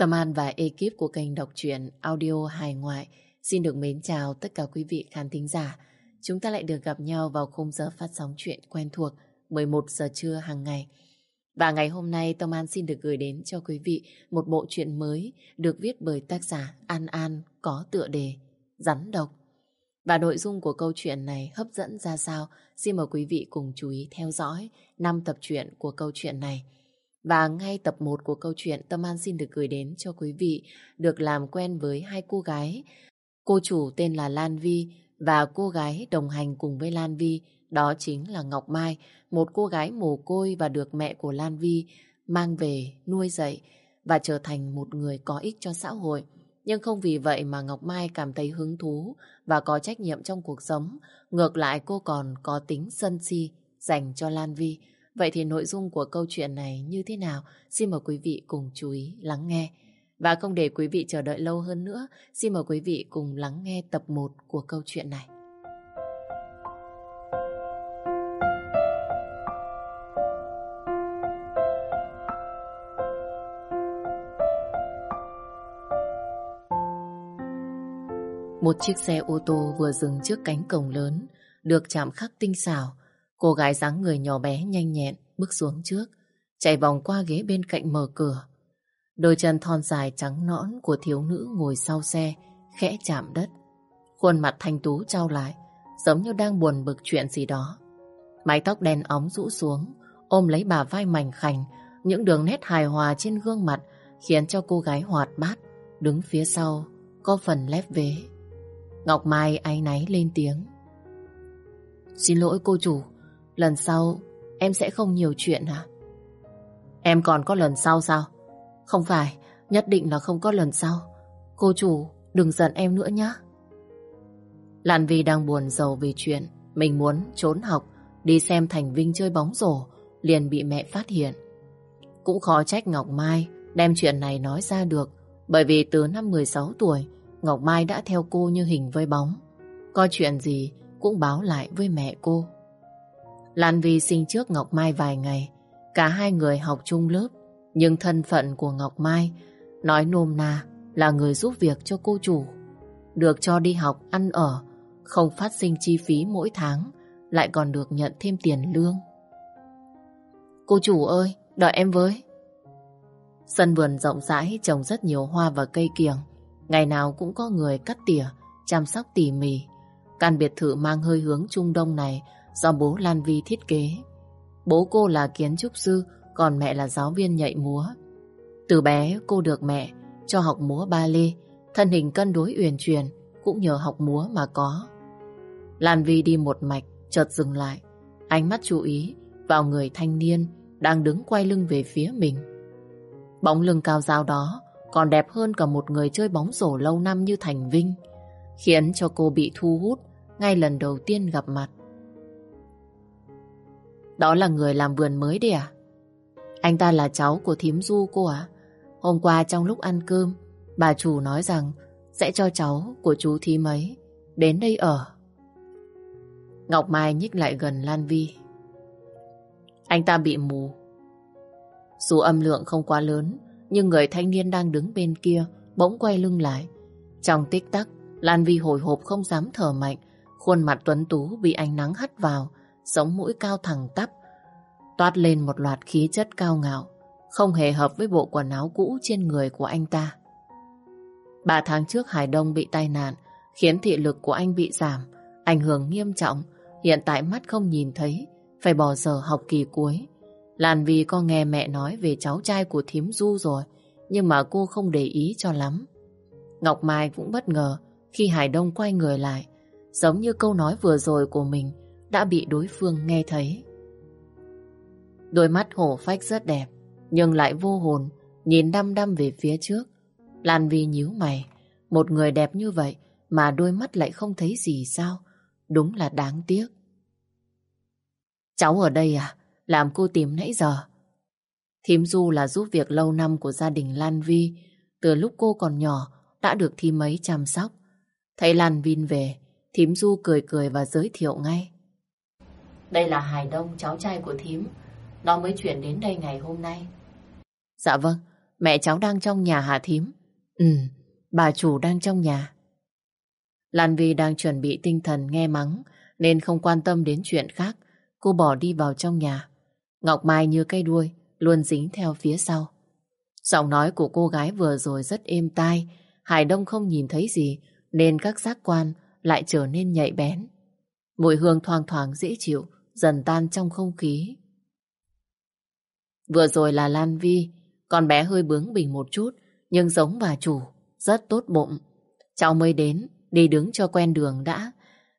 Tâm An và ekip của kênh đọc truyện audio hài ngoại xin được mến chào tất cả quý vị khán thính giả. Chúng ta lại được gặp nhau vào khung giờ phát sóng chuyện quen thuộc 11 giờ trưa hàng ngày. Và ngày hôm nay, Tâm An xin được gửi đến cho quý vị một bộ truyện mới được viết bởi tác giả An An có tựa đề Rắn Độc. Và nội dung của câu chuyện này hấp dẫn ra sao? Xin mời quý vị cùng chú ý theo dõi 5 tập truyện của câu chuyện này. Và ngay tập 1 của câu chuyện Tâm An xin được gửi đến cho quý vị được làm quen với hai cô gái. Cô chủ tên là Lan Vi và cô gái đồng hành cùng với Lan Vi đó chính là Ngọc Mai, một cô gái mồ côi và được mẹ của Lan Vi mang về nuôi dạy và trở thành một người có ích cho xã hội. Nhưng không vì vậy mà Ngọc Mai cảm thấy hứng thú và có trách nhiệm trong cuộc sống. Ngược lại cô còn có tính sân si dành cho Lan Vi. Vậy thì nội dung của câu chuyện này như thế nào? Xin mời quý vị cùng chú ý lắng nghe. Và không để quý vị chờ đợi lâu hơn nữa, xin mời quý vị cùng lắng nghe tập 1 của câu chuyện này. Một chiếc xe ô tô vừa dừng trước cánh cổng lớn, được chạm khắc tinh xảo. Cô gái dáng người nhỏ bé nhanh nhẹn bước xuống trước, chạy vòng qua ghế bên cạnh mở cửa. Đôi chân thon dài trắng nõn của thiếu nữ ngồi sau xe, khẽ chạm đất. Khuôn mặt thanh tú trao lại, giống như đang buồn bực chuyện gì đó. Mái tóc đen óng rũ xuống, ôm lấy bà vai mảnh khảnh, những đường nét hài hòa trên gương mặt khiến cho cô gái hoạt bát, đứng phía sau, có phần lép vế. Ngọc Mai áy náy lên tiếng. Xin lỗi cô chủ, lần sau em sẽ không nhiều chuyện hả? Em còn có lần sau sao? Không phải, nhất định là không có lần sau. Cô chủ, đừng giận em nữa nhé. Lan Vi đang buồn giàu vì chuyện mình muốn trốn học, đi xem Thành Vinh chơi bóng rổ, liền bị mẹ phát hiện. Cũng khó trách Ngọc Mai đem chuyện này nói ra được, bởi vì từ năm 16 tuổi, Ngọc Mai đã theo cô như hình với bóng. Có chuyện gì cũng báo lại với mẹ cô. Lan Vi sinh trước Ngọc Mai vài ngày. Cả hai người học chung lớp. Nhưng thân phận của Ngọc Mai nói nôm na là người giúp việc cho cô chủ. Được cho đi học, ăn ở, không phát sinh chi phí mỗi tháng, lại còn được nhận thêm tiền lương. Cô chủ ơi, đợi em với. Sân vườn rộng rãi trồng rất nhiều hoa và cây kiểng. Ngày nào cũng có người cắt tỉa, chăm sóc tỉ mỉ. Căn biệt thự mang hơi hướng Trung Đông này do bố Lan Vi thiết kế. Bố cô là kiến trúc sư, còn mẹ là giáo viên nhảy múa. Từ bé cô được mẹ cho học múa ba lê, thân hình cân đối uyển chuyển cũng nhờ học múa mà có. Lan Vi đi một mạch, chợt dừng lại, ánh mắt chú ý vào người thanh niên đang đứng quay lưng về phía mình. Bóng lưng cao giáo đó còn đẹp hơn cả một người chơi bóng rổ lâu năm như Thành Vinh, khiến cho cô bị thu hút ngay lần đầu tiên gặp mặt. Đó là người làm vườn mới đi à? Anh ta là cháu của thím Du cô à? Hôm qua trong lúc ăn cơm, bà chủ nói rằng sẽ cho cháu của chú thím ấy đến đây ở. Ngọc Mai nhích lại gần Lan Vi. Anh ta bị mù. Dù âm lượng không quá lớn, nhưng người thanh niên đang đứng bên kia bỗng quay lưng lại. Trong tích tắc, Lan Vi hồi hộp không dám thở mạnh, khuôn mặt tuấn tú bị ánh nắng hắt vào, sống mũi cao thẳng tắp, toát lên một loạt khí chất cao ngạo, không hề hợp với bộ quần áo cũ trên người của anh ta. Ba tháng trước Hải Đông bị tai nạn, khiến thị lực của anh bị giảm, ảnh hưởng nghiêm trọng, hiện tại mắt không nhìn thấy, phải bỏ giờ học kỳ cuối. Lan vì có nghe mẹ nói về cháu trai của thím Du rồi, nhưng mà cô không để ý cho lắm. Ngọc Mai cũng bất ngờ khi Hải Đông quay người lại, giống như câu nói vừa rồi của mình đã bị đối phương nghe thấy. Đôi mắt hổ phách rất đẹp, nhưng lại vô hồn, nhìn đăm đăm về phía trước. Lan Vi nhíu mày, một người đẹp như vậy mà đôi mắt lại không thấy gì sao? Đúng là đáng tiếc. Cháu ở đây à? làm cô tìm nãy giờ. Thím Du là giúp việc lâu năm của gia đình Lan Vi. Từ lúc cô còn nhỏ đã được thím ấy chăm sóc. Thấy Lan Vin về, thím Du cười cười và giới thiệu ngay. Đây là Hải Đông, cháu trai của thím. Nó mới chuyển đến đây ngày hôm nay. Dạ vâng, Mẹ cháu đang trong nhà hả thím? Ừ, bà chủ đang trong nhà. Lan Vi đang chuẩn bị tinh thần nghe mắng nên không quan tâm đến chuyện khác. Cô bỏ đi vào trong nhà. Ngọc Mai như cây đuôi luôn dính theo phía sau. Giọng nói của cô gái vừa rồi rất êm tai. Hải Đông không nhìn thấy gì nên các giác quan lại trở nên nhạy bén. Mùi hương thoang thoảng dễ chịu dần tan trong không khí. Vừa rồi là Lan Vi, con bé hơi bướng bỉnh một chút, nhưng giống bà chủ, rất tốt bụng. Cháu mới đến, đi đứng cho quen đường đã.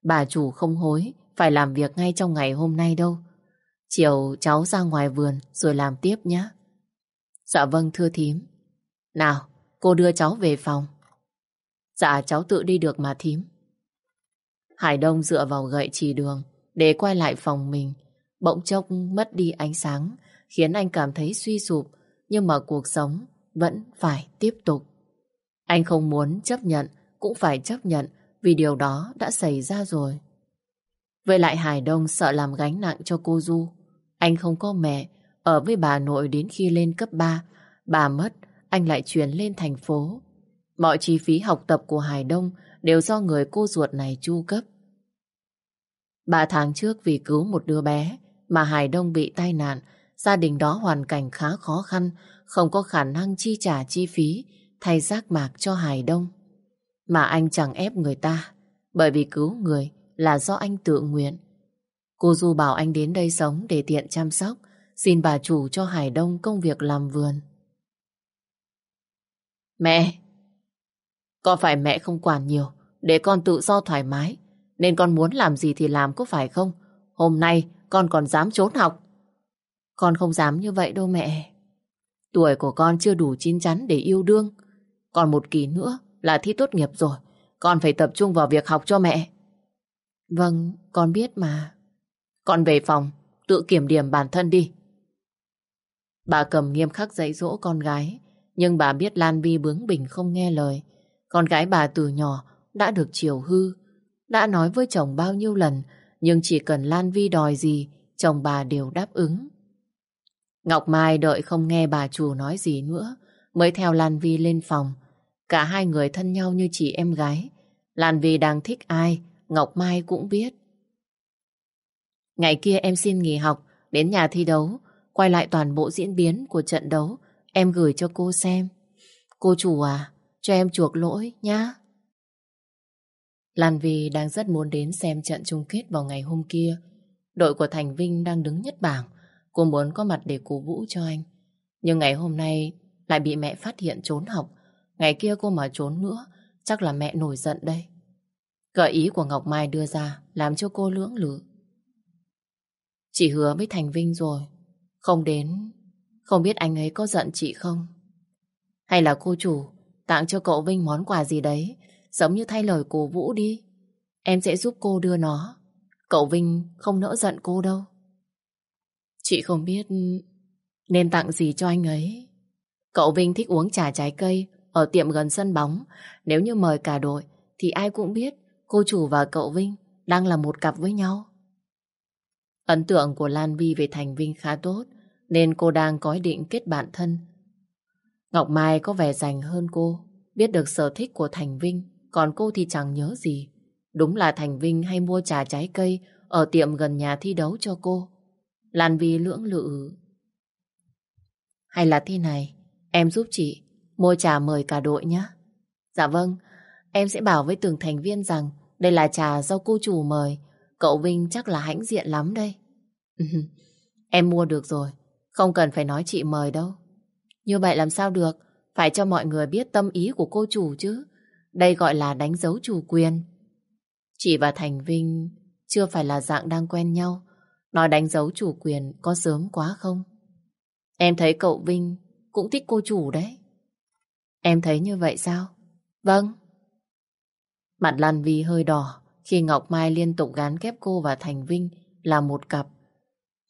Bà chủ không hối, phải làm việc ngay trong ngày hôm nay đâu. Chiều cháu ra ngoài vườn rồi làm tiếp nhé. Dạ vâng thưa thím. Nào, cô đưa cháu về phòng. Dạ cháu tự đi được mà thím. Hải Đông dựa vào gậy chỉ đường để quay lại phòng mình. Bỗng chốc mất đi ánh sáng khiến anh cảm thấy suy sụp nhưng mà cuộc sống vẫn phải tiếp tục. Anh không muốn chấp nhận cũng phải chấp nhận vì điều đó đã xảy ra rồi. Với lại Hải Đông sợ làm gánh nặng cho cô Du. Anh không có mẹ, ở với bà nội đến khi lên cấp 3. Bà mất, anh lại chuyển lên thành phố. Mọi chi phí học tập của Hải Đông đều do người cô ruột này chu cấp. Ba tháng trước vì cứu một đứa bé mà Hải Đông bị tai nạn, gia đình đó hoàn cảnh khá khó khăn, không có khả năng chi trả chi phí thay giác mạc cho Hải Đông. Mà anh chẳng ép người ta, bởi vì cứu người là do anh tự nguyện. Cô Du bảo anh đến đây sống để tiện chăm sóc, xin bà chủ cho Hải Đông công việc làm vườn. Mẹ! Có phải mẹ không quản nhiều, để con tự do thoải mái, nên con muốn làm gì thì làm có phải không? Hôm nay con còn dám trốn học. Con không dám như vậy đâu mẹ. Tuổi của con chưa đủ chín chắn để yêu đương. Còn một kỳ nữa là thi tốt nghiệp rồi. Con phải tập trung vào việc học cho mẹ. Vâng, con biết mà. Con về phòng, tự kiểm điểm bản thân đi. Bà cầm nghiêm khắc dạy dỗ con gái, nhưng bà biết Lan Vi bướng bỉnh không nghe lời. Con gái bà từ nhỏ đã được chiều hư, đã nói với chồng bao nhiêu lần, nhưng chỉ cần Lan Vi đòi gì, chồng bà đều đáp ứng. Ngọc Mai đợi không nghe bà chủ nói gì nữa, mới theo Lan Vi lên phòng. Cả hai người thân nhau như chị em gái. Lan Vi đang thích ai, Ngọc Mai cũng biết. Ngày kia em xin nghỉ học, đến nhà thi đấu, quay lại toàn bộ diễn biến của trận đấu, em gửi cho cô xem. Cô chủ à, cho em chuộc lỗi nhá. Lan Vi đang rất muốn đến xem trận chung kết vào ngày hôm kia. Đội của Thành Vinh đang đứng nhất bảng. Cô muốn có mặt để cổ vũ cho anh. Nhưng ngày hôm nay lại bị mẹ phát hiện trốn học. Ngày kia cô mà trốn nữa, chắc là mẹ nổi giận đây. Gợi ý của Ngọc Mai đưa ra làm cho cô lưỡng lự. Chị hứa với Thành Vinh rồi. Không đến, không biết anh ấy có giận chị không? Hay là cô chủ tặng cho cậu Vinh món quà gì đấy Giống như thay lời cổ Vũ đi. Em sẽ giúp cô đưa nó. Cậu Vinh không nỡ giận cô đâu. Chị không biết nên tặng gì cho anh ấy. Cậu Vinh thích uống trà trái cây ở tiệm gần sân bóng. Nếu như mời cả đội thì ai cũng biết cô chủ và cậu Vinh đang là một cặp với nhau. Ấn tượng của Lan Vi về Thành Vinh khá tốt nên cô đang có ý định kết bạn thân. Ngọc Mai có vẻ dành hơn cô, biết được sở thích của Thành Vinh còn cô thì chẳng nhớ gì. Đúng là Thành Vinh hay mua trà trái cây ở tiệm gần nhà thi đấu cho cô. Lan Vi lưỡng lự. Hay là thế này, em giúp chị mua trà mời cả đội nhé. Dạ vâng, em sẽ bảo với từng thành viên rằng đây là trà do cô chủ mời. Cậu Vinh chắc là hãnh diện lắm đây. em mua được rồi, không cần phải nói chị mời đâu. Như vậy làm sao được, phải cho mọi người biết tâm ý của cô chủ chứ. Đây gọi là đánh dấu chủ quyền. Chị và Thành Vinh chưa phải là dạng đang quen nhau. Nói đánh dấu chủ quyền có sớm quá không? Em thấy cậu Vinh cũng thích cô chủ đấy. Em thấy như vậy sao? Vâng. Mặt Lan Vi hơi đỏ khi Ngọc Mai liên tục gán kép cô và Thành Vinh là một cặp.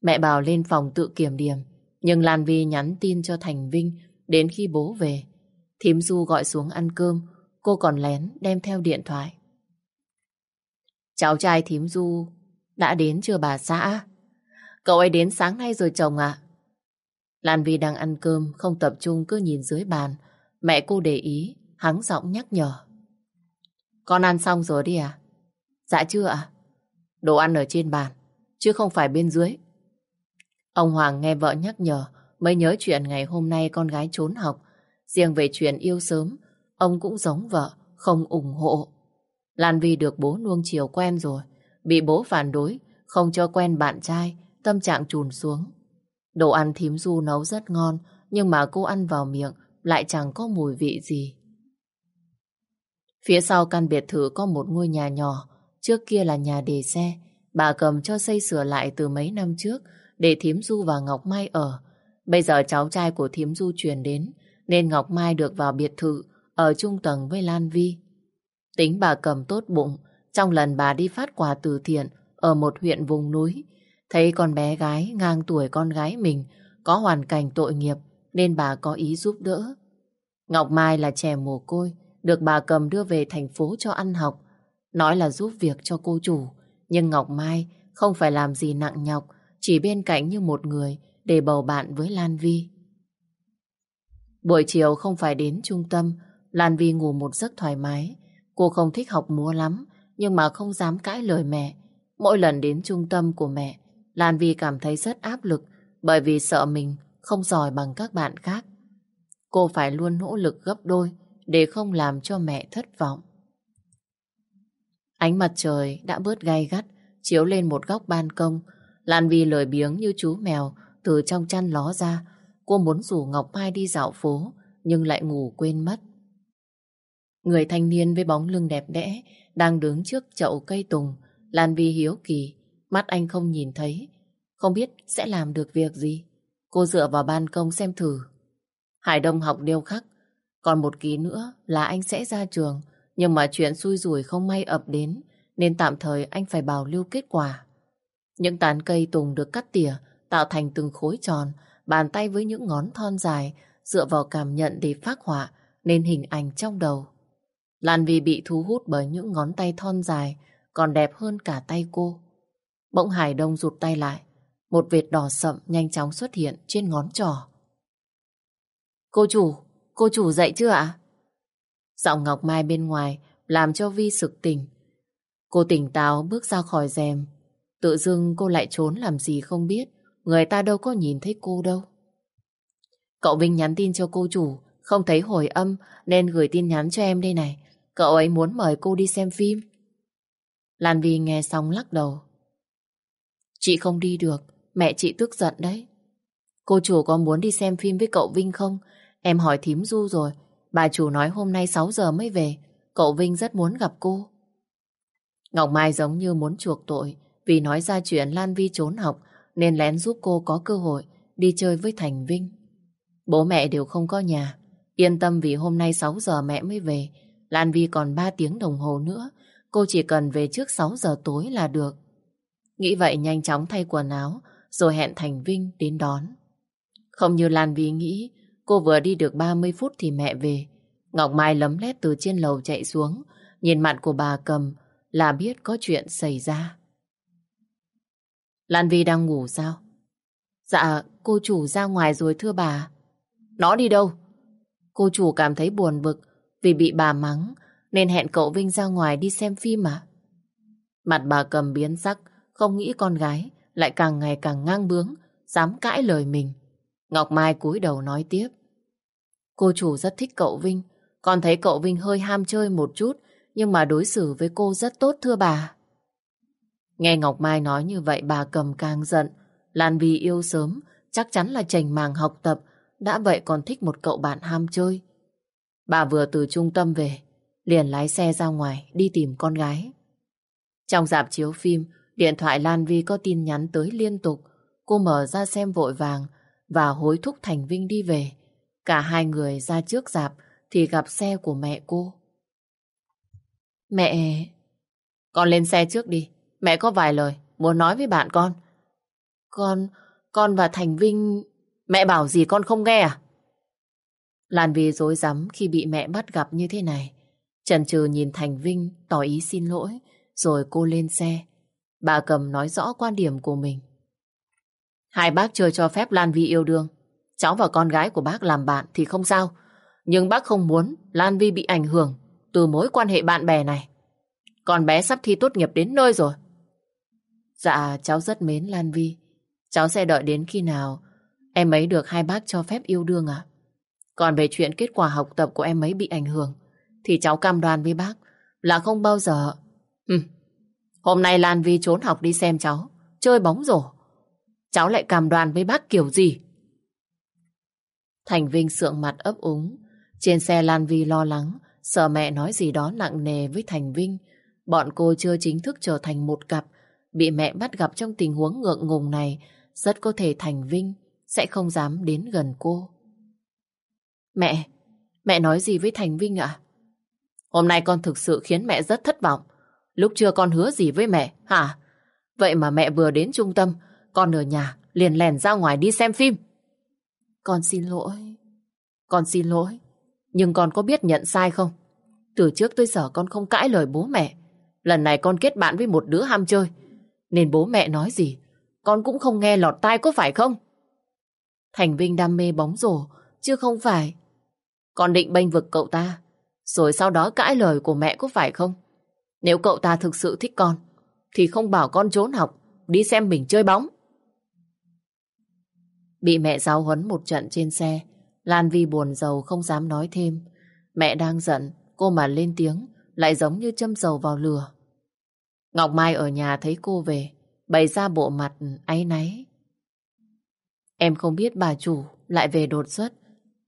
Mẹ bảo lên phòng tự kiểm điểm, nhưng Lan Vi nhắn tin cho Thành Vinh đến khi bố về. Thím Du gọi xuống ăn cơm, cô còn lén đem theo điện thoại. Cháu trai thím Du đã đến chưa bà xã? Cậu ấy đến sáng nay rồi chồng ạ. Lan Vi đang ăn cơm, không tập trung cứ nhìn dưới bàn. Mẹ cô để ý, hắng giọng nhắc nhở. Con ăn xong rồi đi à? Dạ chưa ạ. Đồ ăn ở trên bàn, chứ không phải bên dưới. Ông Hoàng nghe vợ nhắc nhở, mới nhớ chuyện ngày hôm nay con gái trốn học. Riêng về chuyện yêu sớm, ông cũng giống vợ, không ủng hộ. Lan Vi được bố nuông chiều quen rồi, bị bố phản đối, không cho quen bạn trai, tâm trạng trùn xuống. Đồ ăn thím du nấu rất ngon, nhưng mà cô ăn vào miệng lại chẳng có mùi vị gì. Phía sau căn biệt thự có một ngôi nhà nhỏ, trước kia là nhà để xe. Bà cầm cho xây sửa lại từ mấy năm trước để thím du và Ngọc Mai ở. Bây giờ cháu trai của thím du chuyển đến, nên Ngọc Mai được vào biệt thự ở chung tầng với Lan Vi. Tính bà cầm tốt bụng, trong lần bà đi phát quà từ thiện ở một huyện vùng núi, thấy con bé gái ngang tuổi con gái mình có hoàn cảnh tội nghiệp nên bà có ý giúp đỡ. Ngọc Mai là trẻ mồ côi, được bà cầm đưa về thành phố cho ăn học, nói là giúp việc cho cô chủ. Nhưng Ngọc Mai không phải làm gì nặng nhọc, chỉ bên cạnh như một người để bầu bạn với Lan Vi. Buổi chiều không phải đến trung tâm, Lan Vi ngủ một giấc thoải mái. Cô không thích học múa lắm, nhưng mà không dám cãi lời mẹ. Mỗi lần đến trung tâm của mẹ, Lan Vi cảm thấy rất áp lực bởi vì sợ mình không giỏi bằng các bạn khác. Cô phải luôn nỗ lực gấp đôi để không làm cho mẹ thất vọng. Ánh mặt trời đã bớt gay gắt, chiếu lên một góc ban công. Lan Vi lười biếng như chú mèo từ trong chăn ló ra. Cô muốn rủ Ngọc Mai đi dạo phố, nhưng lại ngủ quên mất. Người thanh niên với bóng lưng đẹp đẽ đang đứng trước chậu cây tùng. Lan Vi hiếu kỳ, mắt anh không nhìn thấy, không biết sẽ làm được việc gì. Cô dựa vào ban công xem thử. Hải Đông học điêu khắc, còn một ký nữa là anh sẽ ra trường, nhưng mà chuyện xui rủi không may ập đến, nên tạm thời anh phải bảo lưu kết quả. Những tán cây tùng được cắt tỉa, tạo thành từng khối tròn, bàn tay với những ngón thon dài, dựa vào cảm nhận để phác họa nên hình ảnh trong đầu. Lan Vi bị thu hút bởi những ngón tay thon dài, còn đẹp hơn cả tay cô. Bỗng Hải Đông rụt tay lại, một vệt đỏ sậm nhanh chóng xuất hiện trên ngón trỏ. Cô chủ, cô chủ dậy chưa ạ? Giọng Ngọc Mai bên ngoài làm cho Vi sực tỉnh. Cô tỉnh táo bước ra khỏi rèm. Tự dưng cô lại trốn làm gì không biết. Người ta đâu có nhìn thấy cô đâu. Cậu Vinh nhắn tin cho cô chủ, không thấy hồi âm nên gửi tin nhắn cho em đây này. Cậu ấy muốn mời cô đi xem phim. Lan Vi nghe xong lắc đầu. Chị không đi được, mẹ chị tức giận đấy. Cô chủ có muốn đi xem phim với cậu Vinh không? Em hỏi thím Du rồi, bà chủ nói hôm nay 6 giờ mới về, cậu Vinh rất muốn gặp cô. Ngọc Mai giống như muốn chuộc tội vì nói ra chuyện Lan Vi trốn học nên lén giúp cô có cơ hội đi chơi với Thành Vinh. Bố mẹ đều không có nhà, yên tâm vì hôm nay 6 giờ mẹ mới về, Lan Vi còn 3 tiếng đồng hồ nữa, cô chỉ cần về trước 6 giờ tối là được. Nghĩ vậy nhanh chóng thay quần áo, rồi hẹn Thành Vinh đến đón. Không như Lan Vi nghĩ, cô vừa đi được 30 phút thì mẹ về. Ngọc Mai lấm lét từ trên lầu chạy xuống, nhìn mặt của bà cầm là biết có chuyện xảy ra. Lan Vi đang ngủ sao? Dạ, cô chủ ra ngoài rồi thưa bà. Nó đi đâu? Cô chủ cảm thấy buồn bực vì bị bà mắng nên hẹn cậu Vinh ra ngoài đi xem phim à? Mặt bà cầm biến sắc, không nghĩ con gái lại càng ngày càng ngang bướng, dám cãi lời mình. Ngọc Mai cúi đầu nói tiếp. Cô chủ rất thích cậu Vinh, còn thấy cậu Vinh hơi ham chơi một chút, nhưng mà đối xử với cô rất tốt thưa bà. Nghe Ngọc Mai nói như vậy bà cầm càng giận. Lan Vi yêu sớm, chắc chắn là chành màng học tập, đã vậy còn thích một cậu bạn ham chơi. Bà vừa từ trung tâm về, liền lái xe ra ngoài đi tìm con gái. Trong dạp chiếu phim, điện thoại Lan Vi có tin nhắn tới liên tục. Cô mở ra xem vội vàng và hối thúc Thành Vinh đi về. Cả hai người ra trước dạp thì gặp xe của mẹ cô. Mẹ... Con lên xe trước đi. Mẹ có vài lời muốn nói với bạn con. Con... Con và Thành Vinh... Mẹ bảo gì con không nghe à? Lan Vi dối rắm khi bị mẹ bắt gặp như thế này. Trần trừ nhìn Thành Vinh tỏ ý xin lỗi, rồi cô lên xe. Bà cầm nói rõ quan điểm của mình. Hai bác chưa cho phép Lan Vi yêu đương. Cháu và con gái của bác làm bạn thì không sao. Nhưng bác không muốn Lan Vi bị ảnh hưởng từ mối quan hệ bạn bè này. Con bé sắp thi tốt nghiệp đến nơi rồi. Dạ, cháu rất mến Lan Vi. Cháu sẽ đợi đến khi nào em ấy được hai bác cho phép yêu đương à? Còn về chuyện kết quả học tập của em ấy bị ảnh hưởng, thì cháu cam đoan với bác là không bao giờ... Ừ. Hôm nay Lan Vi trốn học đi xem cháu, chơi bóng rổ. Cháu lại cam đoan với bác kiểu gì? Thành Vinh sượng mặt ấp úng. Trên xe Lan Vi lo lắng, sợ mẹ nói gì đó nặng nề với Thành Vinh. Bọn cô chưa chính thức trở thành một cặp, bị mẹ bắt gặp trong tình huống ngượng ngùng này, rất có thể Thành Vinh sẽ không dám đến gần cô. Mẹ, mẹ nói gì với Thành Vinh ạ? Hôm nay con thực sự khiến mẹ rất thất vọng. Lúc chưa con hứa gì với mẹ, hả? Vậy mà mẹ vừa đến trung tâm, con ở nhà liền lèn ra ngoài đi xem phim. Con xin lỗi. Con xin lỗi. Nhưng con có biết nhận sai không? Từ trước tới giờ con không cãi lời bố mẹ. Lần này con kết bạn với một đứa ham chơi. Nên bố mẹ nói gì, con cũng không nghe lọt tai có phải không? Thành Vinh đam mê bóng rổ, chứ không phải. Con định bênh vực cậu ta, rồi sau đó cãi lời của mẹ có phải không? Nếu cậu ta thực sự thích con, thì không bảo con trốn học, đi xem mình chơi bóng. Bị mẹ giáo huấn một trận trên xe, Lan Vi buồn giàu không dám nói thêm. Mẹ đang giận, cô mà lên tiếng, lại giống như châm dầu vào lửa. Ngọc Mai ở nhà thấy cô về, bày ra bộ mặt áy náy. Em không biết bà chủ lại về đột xuất.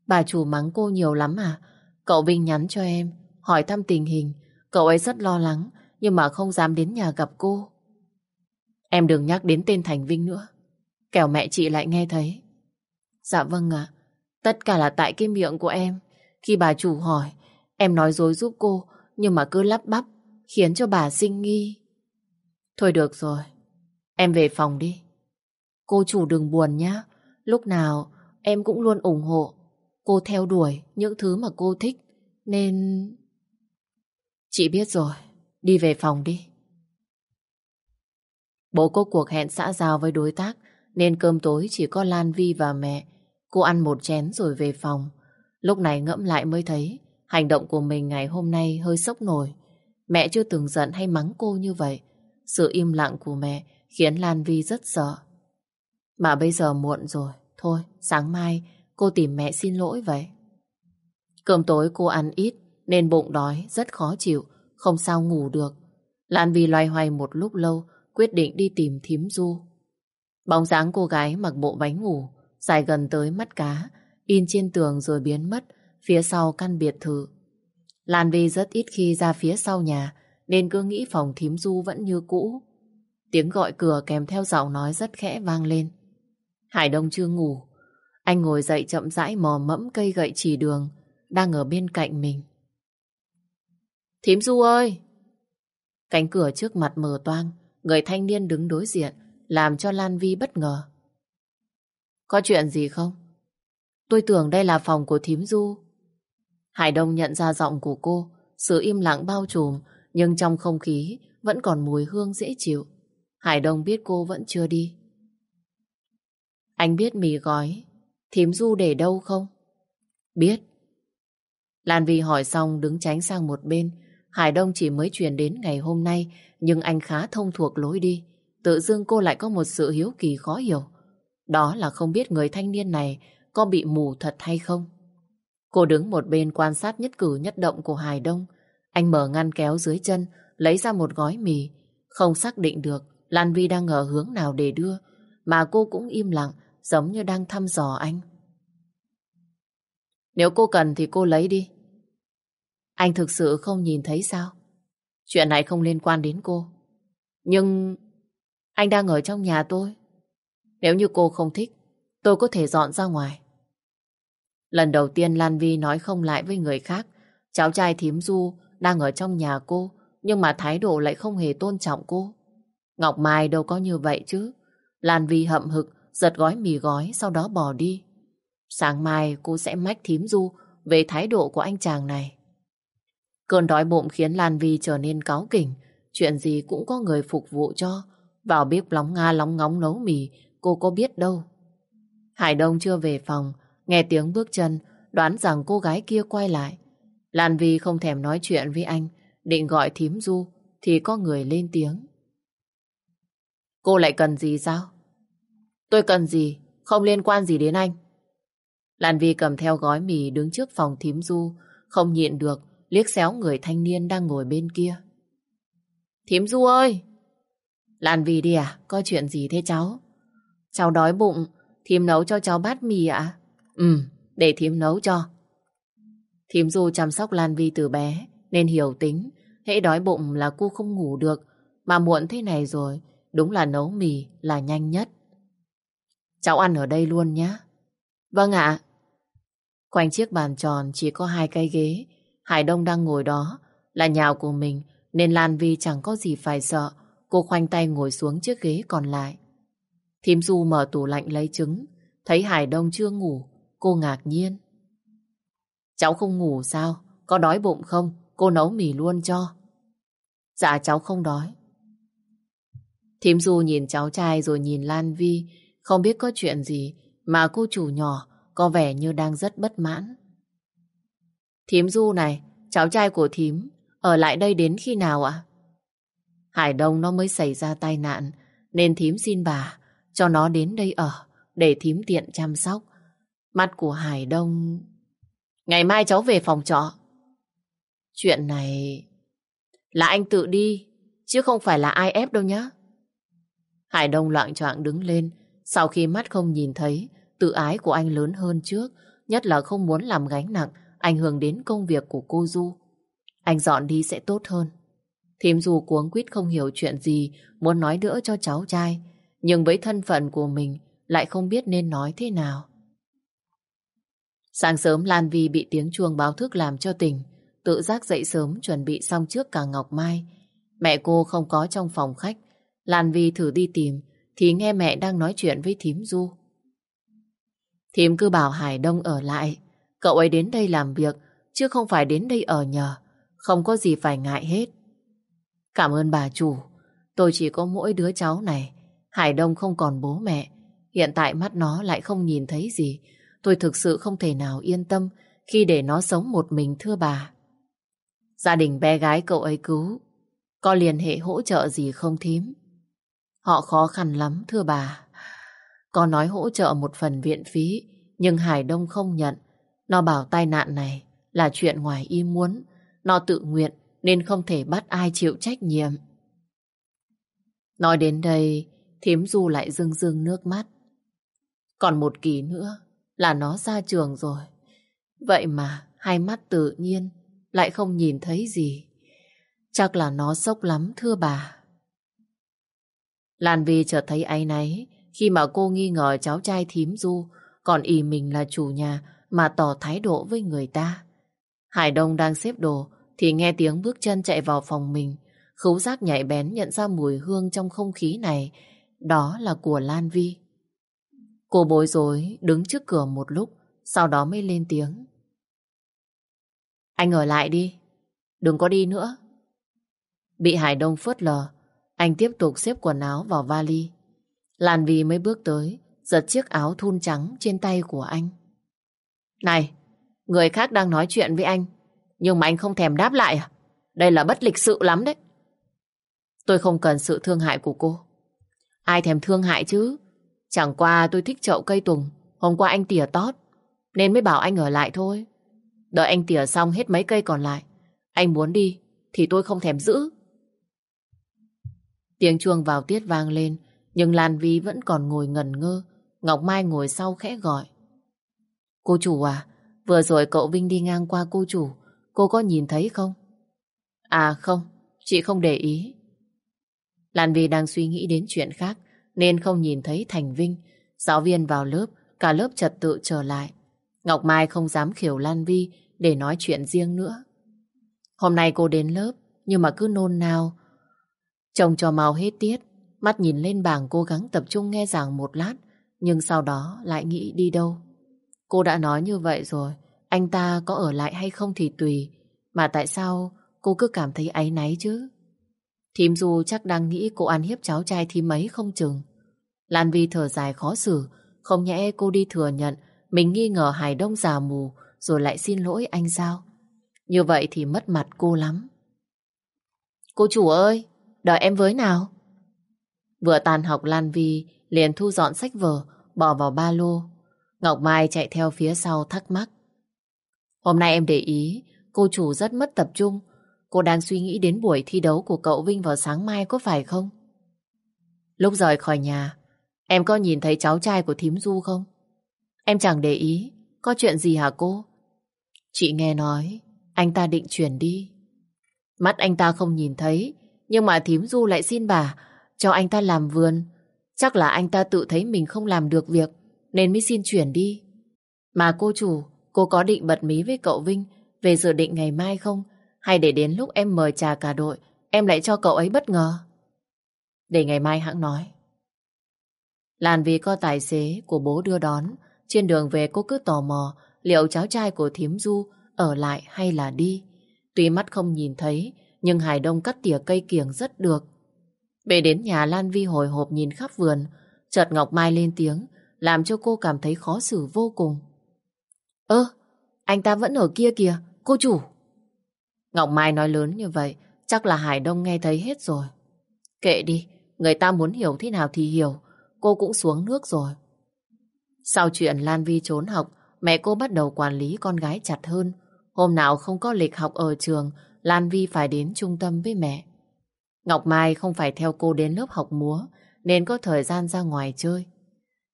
Bà chủ mắng cô nhiều lắm à? Cậu Vinh nhắn cho em, hỏi thăm tình hình. Cậu ấy rất lo lắng, nhưng mà không dám đến nhà gặp cô. Em đừng nhắc đến tên Thành Vinh nữa. Kẻo mẹ chị lại nghe thấy. Dạ vâng ạ. Tất cả là tại cái miệng của em. Khi bà chủ hỏi, em nói dối giúp cô, nhưng mà cứ lắp bắp, khiến cho bà sinh nghi. Thôi được rồi, em về phòng đi. Cô chủ đừng buồn nhá. Lúc nào em cũng luôn ủng hộ cô theo đuổi những thứ mà cô thích. Nên... Chị biết rồi, đi về phòng đi. Bố có cuộc hẹn xã giao với đối tác nên cơm tối chỉ có Lan Vi và mẹ. Cô ăn một chén rồi về phòng. Lúc này ngẫm lại mới thấy hành động của mình ngày hôm nay hơi sốc nổi. Mẹ chưa từng giận hay mắng cô như vậy. Sự im lặng của mẹ khiến Lan Vi rất sợ. Mà bây giờ muộn rồi. Thôi, sáng mai cô tìm mẹ xin lỗi vậy. Cơm tối cô ăn ít nên bụng đói, rất khó chịu, không sao ngủ được. Lan Vi loay hoay một lúc lâu, quyết định đi tìm thím Du. Bóng dáng cô gái mặc bộ bánh ngủ, dài gần tới mắt cá, in trên tường rồi biến mất phía sau căn biệt thự. Lan Vi rất ít khi ra phía sau nhà, nên cứ nghĩ phòng thím Du vẫn như cũ. Tiếng gọi cửa kèm theo giọng nói rất khẽ vang lên. Hải Đông chưa ngủ. Anh ngồi dậy chậm rãi mò mẫm cây gậy chỉ đường, đang ở bên cạnh mình. Thím Du ơi! Cánh cửa trước mặt mở toang, người thanh niên đứng đối diện, làm cho Lan Vi bất ngờ. Có chuyện gì không? Tôi tưởng đây là phòng của thím Du. Hải Đông nhận ra giọng của cô, sự im lặng bao trùm, nhưng trong không khí vẫn còn mùi hương dễ chịu. Hải Đông biết cô vẫn chưa đi. Anh biết mì gói, thím Du để đâu không? Biết. Lan Vi hỏi xong đứng tránh sang một bên. Hải Đông chỉ mới chuyển đến ngày hôm nay, nhưng anh khá thông thuộc lối đi. Tự dưng cô lại có một sự hiếu kỳ khó hiểu. Đó là không biết người thanh niên này có bị mù thật hay không. Cô đứng một bên quan sát nhất cử nhất động của Hải Đông. Anh mở ngăn kéo dưới chân, lấy ra một gói mì. Không xác định được Lan Vi đang ở hướng nào để đưa, mà cô cũng im lặng, giống như đang thăm dò anh. Nếu cô cần thì cô lấy đi. Anh thực sự không nhìn thấy sao? Chuyện này không liên quan đến cô. Nhưng anh đang ở trong nhà tôi. Nếu như cô không thích, tôi có thể dọn ra ngoài. Lần đầu tiên Lan Vi nói không lại với người khác. Cháu trai thím Du đang ở trong nhà cô, nhưng mà thái độ lại không hề tôn trọng cô. Ngọc Mai đâu có như vậy chứ. Lan Vi hậm hực, giật gói mì gói, sau đó bỏ đi. Sáng mai cô sẽ mách thím Du về thái độ của anh chàng này. Cơn đói bụng khiến Lan Vi trở nên cáu kỉnh. Chuyện gì cũng có người phục vụ cho. Vào bếp lóng nga lóng ngóng nấu mì, cô có biết đâu. Hải Đông chưa về phòng, nghe tiếng bước chân, đoán rằng cô gái kia quay lại. Lan Vi không thèm nói chuyện với anh, định gọi thím Du, thì có người lên tiếng. Cô lại cần gì sao? Tôi cần gì, không liên quan gì đến anh. Lan Vi cầm theo gói mì đứng trước phòng thím Du, không nhịn được, liếc xéo người thanh niên đang ngồi bên kia. Thím Du ơi! Lan Vi đi à? Có chuyện gì thế cháu? Cháu đói bụng, thím nấu cho cháu bát mì ạ? À? Ừ, để thím nấu cho. Thím Du chăm sóc Lan Vi từ bé, nên hiểu tính. Hễ đói bụng là cô không ngủ được, mà muộn thế này rồi, đúng là nấu mì là nhanh nhất. Cháu ăn ở đây luôn nhé. Vâng ạ. Quanh chiếc bàn tròn chỉ có hai cây ghế. Hải Đông đang ngồi đó, là nhà của mình, nên Lan Vi chẳng có gì phải sợ. Cô khoanh tay ngồi xuống chiếc ghế còn lại. Thím Du mở tủ lạnh lấy trứng, thấy Hải Đông chưa ngủ, cô ngạc nhiên. Cháu không ngủ sao? Có đói bụng không? Cô nấu mì luôn cho. Dạ cháu không đói. Thím Du nhìn cháu trai rồi nhìn Lan Vi, không biết có chuyện gì mà cô chủ nhỏ có vẻ như đang rất bất mãn. Thím Du này, cháu trai của thím, ở lại đây đến khi nào ạ? Hải Đông nó mới xảy ra tai nạn, nên thím xin bà cho nó đến đây ở, để thím tiện chăm sóc. Mắt của Hải Đông... Ngày mai cháu về phòng trọ. Chuyện này... Là anh tự đi, chứ không phải là ai ép đâu nhá. Hải Đông loạn choạng đứng lên, sau khi mắt không nhìn thấy, tự ái của anh lớn hơn trước, nhất là không muốn làm gánh nặng, ảnh hưởng đến công việc của cô Du. Anh dọn đi sẽ tốt hơn. Thím Du cuống quýt không hiểu chuyện gì, muốn nói đỡ cho cháu trai, nhưng với thân phận của mình lại không biết nên nói thế nào. Sáng sớm Lan Vi bị tiếng chuông báo thức làm cho tỉnh, tự giác dậy sớm chuẩn bị xong trước cả Ngọc Mai. Mẹ cô không có trong phòng khách, Lan Vi thử đi tìm, thì nghe mẹ đang nói chuyện với thím Du. Thím cứ bảo Hải Đông ở lại, cậu ấy đến đây làm việc, chứ không phải đến đây ở nhờ, không có gì phải ngại hết. Cảm ơn bà chủ, tôi chỉ có mỗi đứa cháu này, Hải Đông không còn bố mẹ, hiện tại mắt nó lại không nhìn thấy gì, tôi thực sự không thể nào yên tâm khi để nó sống một mình thưa bà. Gia đình bé gái cậu ấy cứu, có liên hệ hỗ trợ gì không thím? Họ khó khăn lắm thưa bà. Có nói hỗ trợ một phần viện phí, nhưng Hải Đông không nhận. Nó bảo tai nạn này là chuyện ngoài ý muốn. Nó tự nguyện nên không thể bắt ai chịu trách nhiệm. Nói đến đây, thím du lại rưng rưng nước mắt. Còn một kỳ nữa là nó ra trường rồi. Vậy mà hai mắt tự nhiên lại không nhìn thấy gì. Chắc là nó sốc lắm thưa bà. Lan Vi chợt thấy áy náy khi mà cô nghi ngờ cháu trai thím Du, còn ý mình là chủ nhà mà tỏ thái độ với người ta. Hải Đông đang xếp đồ, thì nghe tiếng bước chân chạy vào phòng mình. Khứu giác nhạy bén nhận ra mùi hương trong không khí này. Đó là của Lan Vi. Cô bối rối đứng trước cửa một lúc, sau đó mới lên tiếng. Anh ở lại đi. Đừng có đi nữa. Bị Hải Đông phớt lờ anh tiếp tục xếp quần áo vào vali. Lan Vi mới bước tới, giật chiếc áo thun trắng trên tay của anh. Này, người khác đang nói chuyện với anh, nhưng mà anh không thèm đáp lại à? Đây là bất lịch sự lắm đấy. Tôi không cần sự thương hại của cô. Ai thèm thương hại chứ? Chẳng qua tôi thích chậu cây tùng, hôm qua anh tỉa tót, nên mới bảo anh ở lại thôi. Đợi anh tỉa xong hết mấy cây còn lại, anh muốn đi thì tôi không thèm giữ. Tiếng chuông vào tiết vang lên, nhưng Lan Vi vẫn còn ngồi ngẩn ngơ. Ngọc Mai ngồi sau khẽ gọi. Cô chủ à, vừa rồi cậu Vinh đi ngang qua cô chủ, cô có nhìn thấy không? À không, chị không để ý. Lan Vi đang suy nghĩ đến chuyện khác, nên không nhìn thấy Thành Vinh. Giáo viên vào lớp, cả lớp trật tự trở lại. Ngọc Mai không dám khiểu Lan Vi để nói chuyện riêng nữa. Hôm nay cô đến lớp, nhưng mà cứ nôn nao, Chồng cho mau hết tiết, mắt nhìn lên bảng cố gắng tập trung nghe giảng một lát, nhưng sau đó lại nghĩ đi đâu. Cô đã nói như vậy rồi, anh ta có ở lại hay không thì tùy, mà tại sao cô cứ cảm thấy áy náy chứ? Thím Du chắc đang nghĩ cô ăn hiếp cháu trai thím mấy không chừng. Lan Vi thở dài khó xử, không nhẽ cô đi thừa nhận Mình nghi ngờ Hải Đông già mù rồi lại xin lỗi anh sao? Như vậy thì mất mặt cô lắm. Cô chủ ơi, đợi em với nào. Vừa tàn học Lan Vi liền thu dọn sách vở, bỏ vào ba lô. Ngọc Mai chạy theo phía sau thắc mắc. Hôm nay em để ý, cô chủ rất mất tập trung. Cô đang suy nghĩ đến buổi thi đấu của cậu Vinh vào sáng mai có phải không? Lúc rời khỏi nhà, em có nhìn thấy cháu trai của thím Du không? Em chẳng để ý, có chuyện gì hả cô? Chị nghe nói, anh ta định chuyển đi. Mắt anh ta không nhìn thấy, nhưng mà thím Du lại xin bà cho anh ta làm vườn. Chắc là anh ta tự thấy mình không làm được việc, nên mới xin chuyển đi. Mà cô chủ, cô có định bật mí với cậu Vinh về dự định ngày mai không? Hay để đến lúc em mời trà cả đội, em lại cho cậu ấy bất ngờ? Để ngày mai hãng nói. Làn vì có tài xế của bố đưa đón, trên đường về cô cứ tò mò liệu cháu trai của thím Du ở lại hay là đi. Tuy mắt không nhìn thấy, nhưng Hải Đông cắt tỉa cây kiểng rất được. Về đến nhà Lan Vi hồi hộp nhìn khắp vườn, chợt Ngọc Mai lên tiếng, làm cho cô cảm thấy khó xử vô cùng. Ơ, anh ta vẫn ở kia kìa, cô chủ. Ngọc Mai nói lớn như vậy, chắc là Hải Đông nghe thấy hết rồi. Kệ đi, người ta muốn hiểu thế nào thì hiểu, cô cũng xuống nước rồi. Sau chuyện Lan Vi trốn học, mẹ cô bắt đầu quản lý con gái chặt hơn. Hôm nào không có lịch học ở trường, Lan Vi phải đến trung tâm với mẹ. Ngọc Mai không phải theo cô đến lớp học múa, nên có thời gian ra ngoài chơi.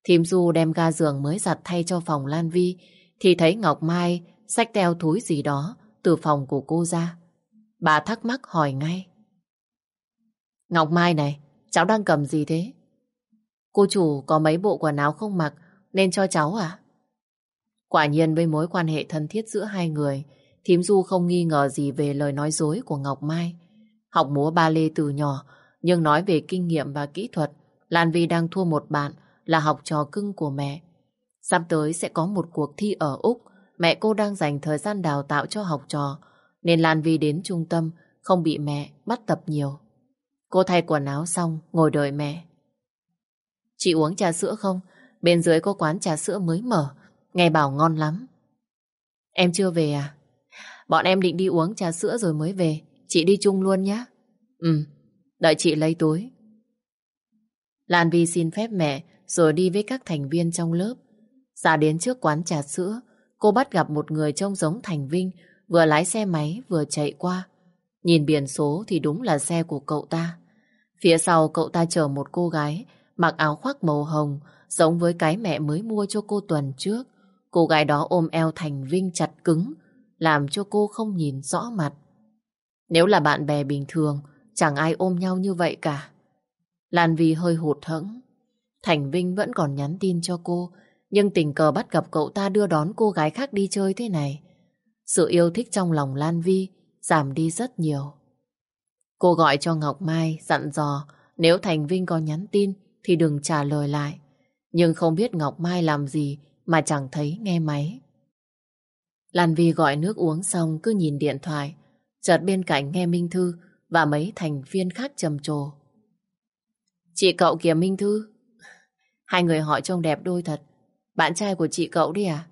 Thím Du đem ga giường mới giặt thay cho phòng Lan Vi, thì thấy Ngọc Mai xách theo túi gì đó từ phòng của cô ra. Bà thắc mắc hỏi ngay. Ngọc Mai này, cháu đang cầm gì thế? Cô chủ có mấy bộ quần áo không mặc nên cho cháu à? Quả nhiên với mối quan hệ thân thiết giữa hai người, thím Du không nghi ngờ gì về lời nói dối của Ngọc Mai. Học múa ba lê từ nhỏ, nhưng nói về kinh nghiệm và kỹ thuật, Lan Vi đang thua một bạn là học trò cưng của mẹ. Sắp tới sẽ có một cuộc thi ở Úc, mẹ cô đang dành thời gian đào tạo cho học trò, nên Lan Vi đến trung tâm không bị mẹ bắt tập nhiều. Cô thay quần áo xong, ngồi đợi mẹ. Chị uống trà sữa không? Bên dưới có quán trà sữa mới mở, nghe bảo ngon lắm. Em chưa về à? Bọn em định đi uống trà sữa rồi mới về. Chị đi chung luôn nhé. Ừ, đợi chị lấy túi. Lan Vi xin phép mẹ rồi đi với các thành viên trong lớp. Ra đến trước quán trà sữa, cô bắt gặp một người trông giống Thành Vinh vừa lái xe máy vừa chạy qua. Nhìn biển số thì đúng là xe của cậu ta. Phía sau cậu ta chở một cô gái mặc áo khoác màu hồng giống với cái mẹ mới mua cho cô tuần trước. Cô gái đó ôm eo Thành Vinh chặt cứng làm cho cô không nhìn rõ mặt. Nếu là bạn bè bình thường, chẳng ai ôm nhau như vậy cả. Lan Vi hơi hụt hẫng. Thành Vinh vẫn còn nhắn tin cho cô, nhưng tình cờ bắt gặp cậu ta đưa đón cô gái khác đi chơi thế này. Sự yêu thích trong lòng Lan Vi giảm đi rất nhiều. Cô gọi cho Ngọc Mai, dặn dò nếu Thành Vinh có nhắn tin thì đừng trả lời lại. Nhưng không biết Ngọc Mai làm gì mà chẳng thấy nghe máy. Lan Vi gọi nước uống xong cứ nhìn điện thoại. Chợt bên cạnh nghe Minh Thư và mấy thành viên khác trầm trồ. Chị cậu kìa Minh Thư. Hai người họ trông đẹp đôi thật. Bạn trai của chị cậu đi à?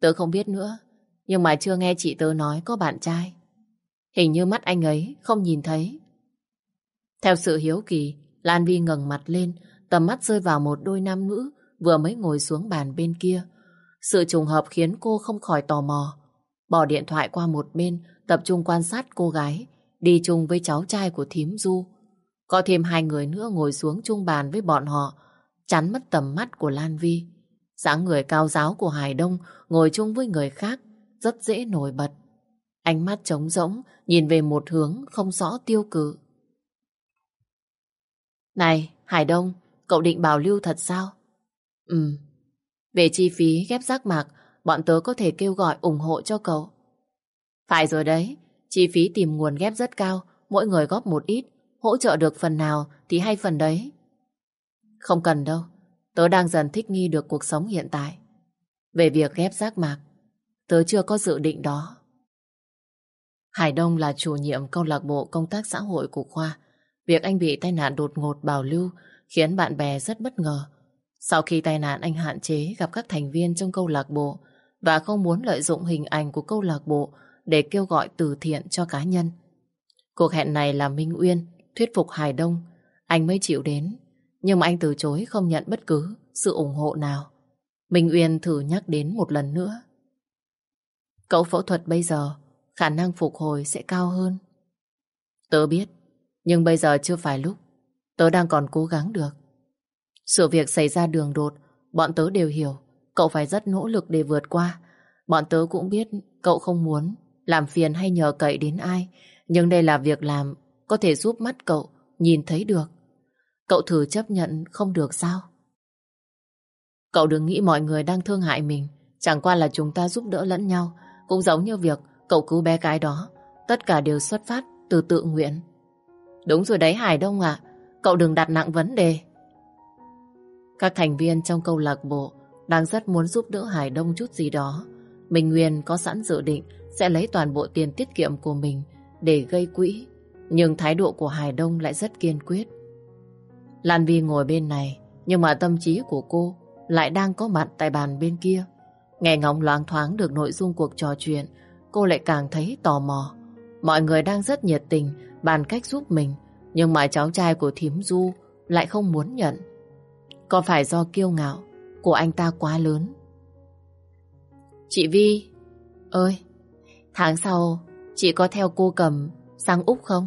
Tớ không biết nữa. Nhưng mà chưa nghe chị tớ nói có bạn trai. Hình như mắt anh ấy không nhìn thấy. Theo sự hiếu kỳ, Lan Vi ngẩng mặt lên, tầm mắt rơi vào một đôi nam nữ vừa mới ngồi xuống bàn bên kia. Sự trùng hợp khiến cô không khỏi tò mò. Bỏ điện thoại qua một bên, tập trung quan sát cô gái, đi chung với cháu trai của thím Du. Có thêm hai người nữa ngồi xuống chung bàn với bọn họ, chắn mất tầm mắt của Lan Vi. dáng người cao giáo của Hải Đông ngồi chung với người khác, rất dễ nổi bật. Ánh mắt trống rỗng, nhìn về một hướng không rõ tiêu cự. Này, Hải Đông, cậu định bảo lưu thật sao? Ừ. Về chi phí ghép rác mạc, bọn tớ có thể kêu gọi ủng hộ cho cậu. Phải rồi đấy, chi phí tìm nguồn ghép rất cao, mỗi người góp một ít, hỗ trợ được phần nào thì hay phần đấy. Không cần đâu, tớ đang dần thích nghi được cuộc sống hiện tại. Về việc ghép rác mạc, tớ chưa có dự định đó. Hải Đông là chủ nhiệm câu lạc bộ công tác xã hội của khoa. Việc anh bị tai nạn đột ngột bảo lưu khiến bạn bè rất bất ngờ. Sau khi tai nạn anh hạn chế gặp các thành viên trong câu lạc bộ và không muốn lợi dụng hình ảnh của câu lạc bộ để kêu gọi từ thiện cho cá nhân. Cuộc hẹn này là Minh Uyên thuyết phục Hải Đông, anh mới chịu đến. Nhưng mà anh từ chối không nhận bất cứ sự ủng hộ nào. Minh Uyên thử nhắc đến một lần nữa. Cậu phẫu thuật bây giờ, khả năng phục hồi sẽ cao hơn. Tớ biết, nhưng bây giờ chưa phải lúc. Tớ đang còn cố gắng được. Sự việc xảy ra đường đột, bọn tớ đều hiểu. Cậu phải rất nỗ lực để vượt qua. Bọn tớ cũng biết cậu không muốn làm phiền hay nhờ cậy đến ai. Nhưng đây là việc làm có thể giúp mắt cậu nhìn thấy được. Cậu thử chấp nhận không được sao? Cậu đừng nghĩ mọi người đang thương hại mình. Chẳng qua là chúng ta giúp đỡ lẫn nhau. Cũng giống như việc cậu cứu bé cái đó. Tất cả đều xuất phát từ tự nguyện. Đúng rồi đấy Hải Đông ạ. Cậu đừng đặt nặng vấn đề. Các thành viên trong câu lạc bộ đang rất muốn giúp đỡ Hải Đông chút gì đó. Minh Nguyên có sẵn dự định sẽ lấy toàn bộ tiền tiết kiệm của mình để gây quỹ. Nhưng thái độ của Hải Đông lại rất kiên quyết. Lan Vi ngồi bên này, nhưng mà tâm trí của cô lại đang có mặt tại bàn bên kia. Nghe ngóng loáng thoáng được nội dung cuộc trò chuyện, cô lại càng thấy tò mò. Mọi người đang rất nhiệt tình, bàn cách giúp mình, nhưng mà cháu trai của thím Du lại không muốn nhận. Có phải do kiêu ngạo của anh ta quá lớn? Chị Vi, ơi, tháng sau chị có theo cô cầm sang Úc không?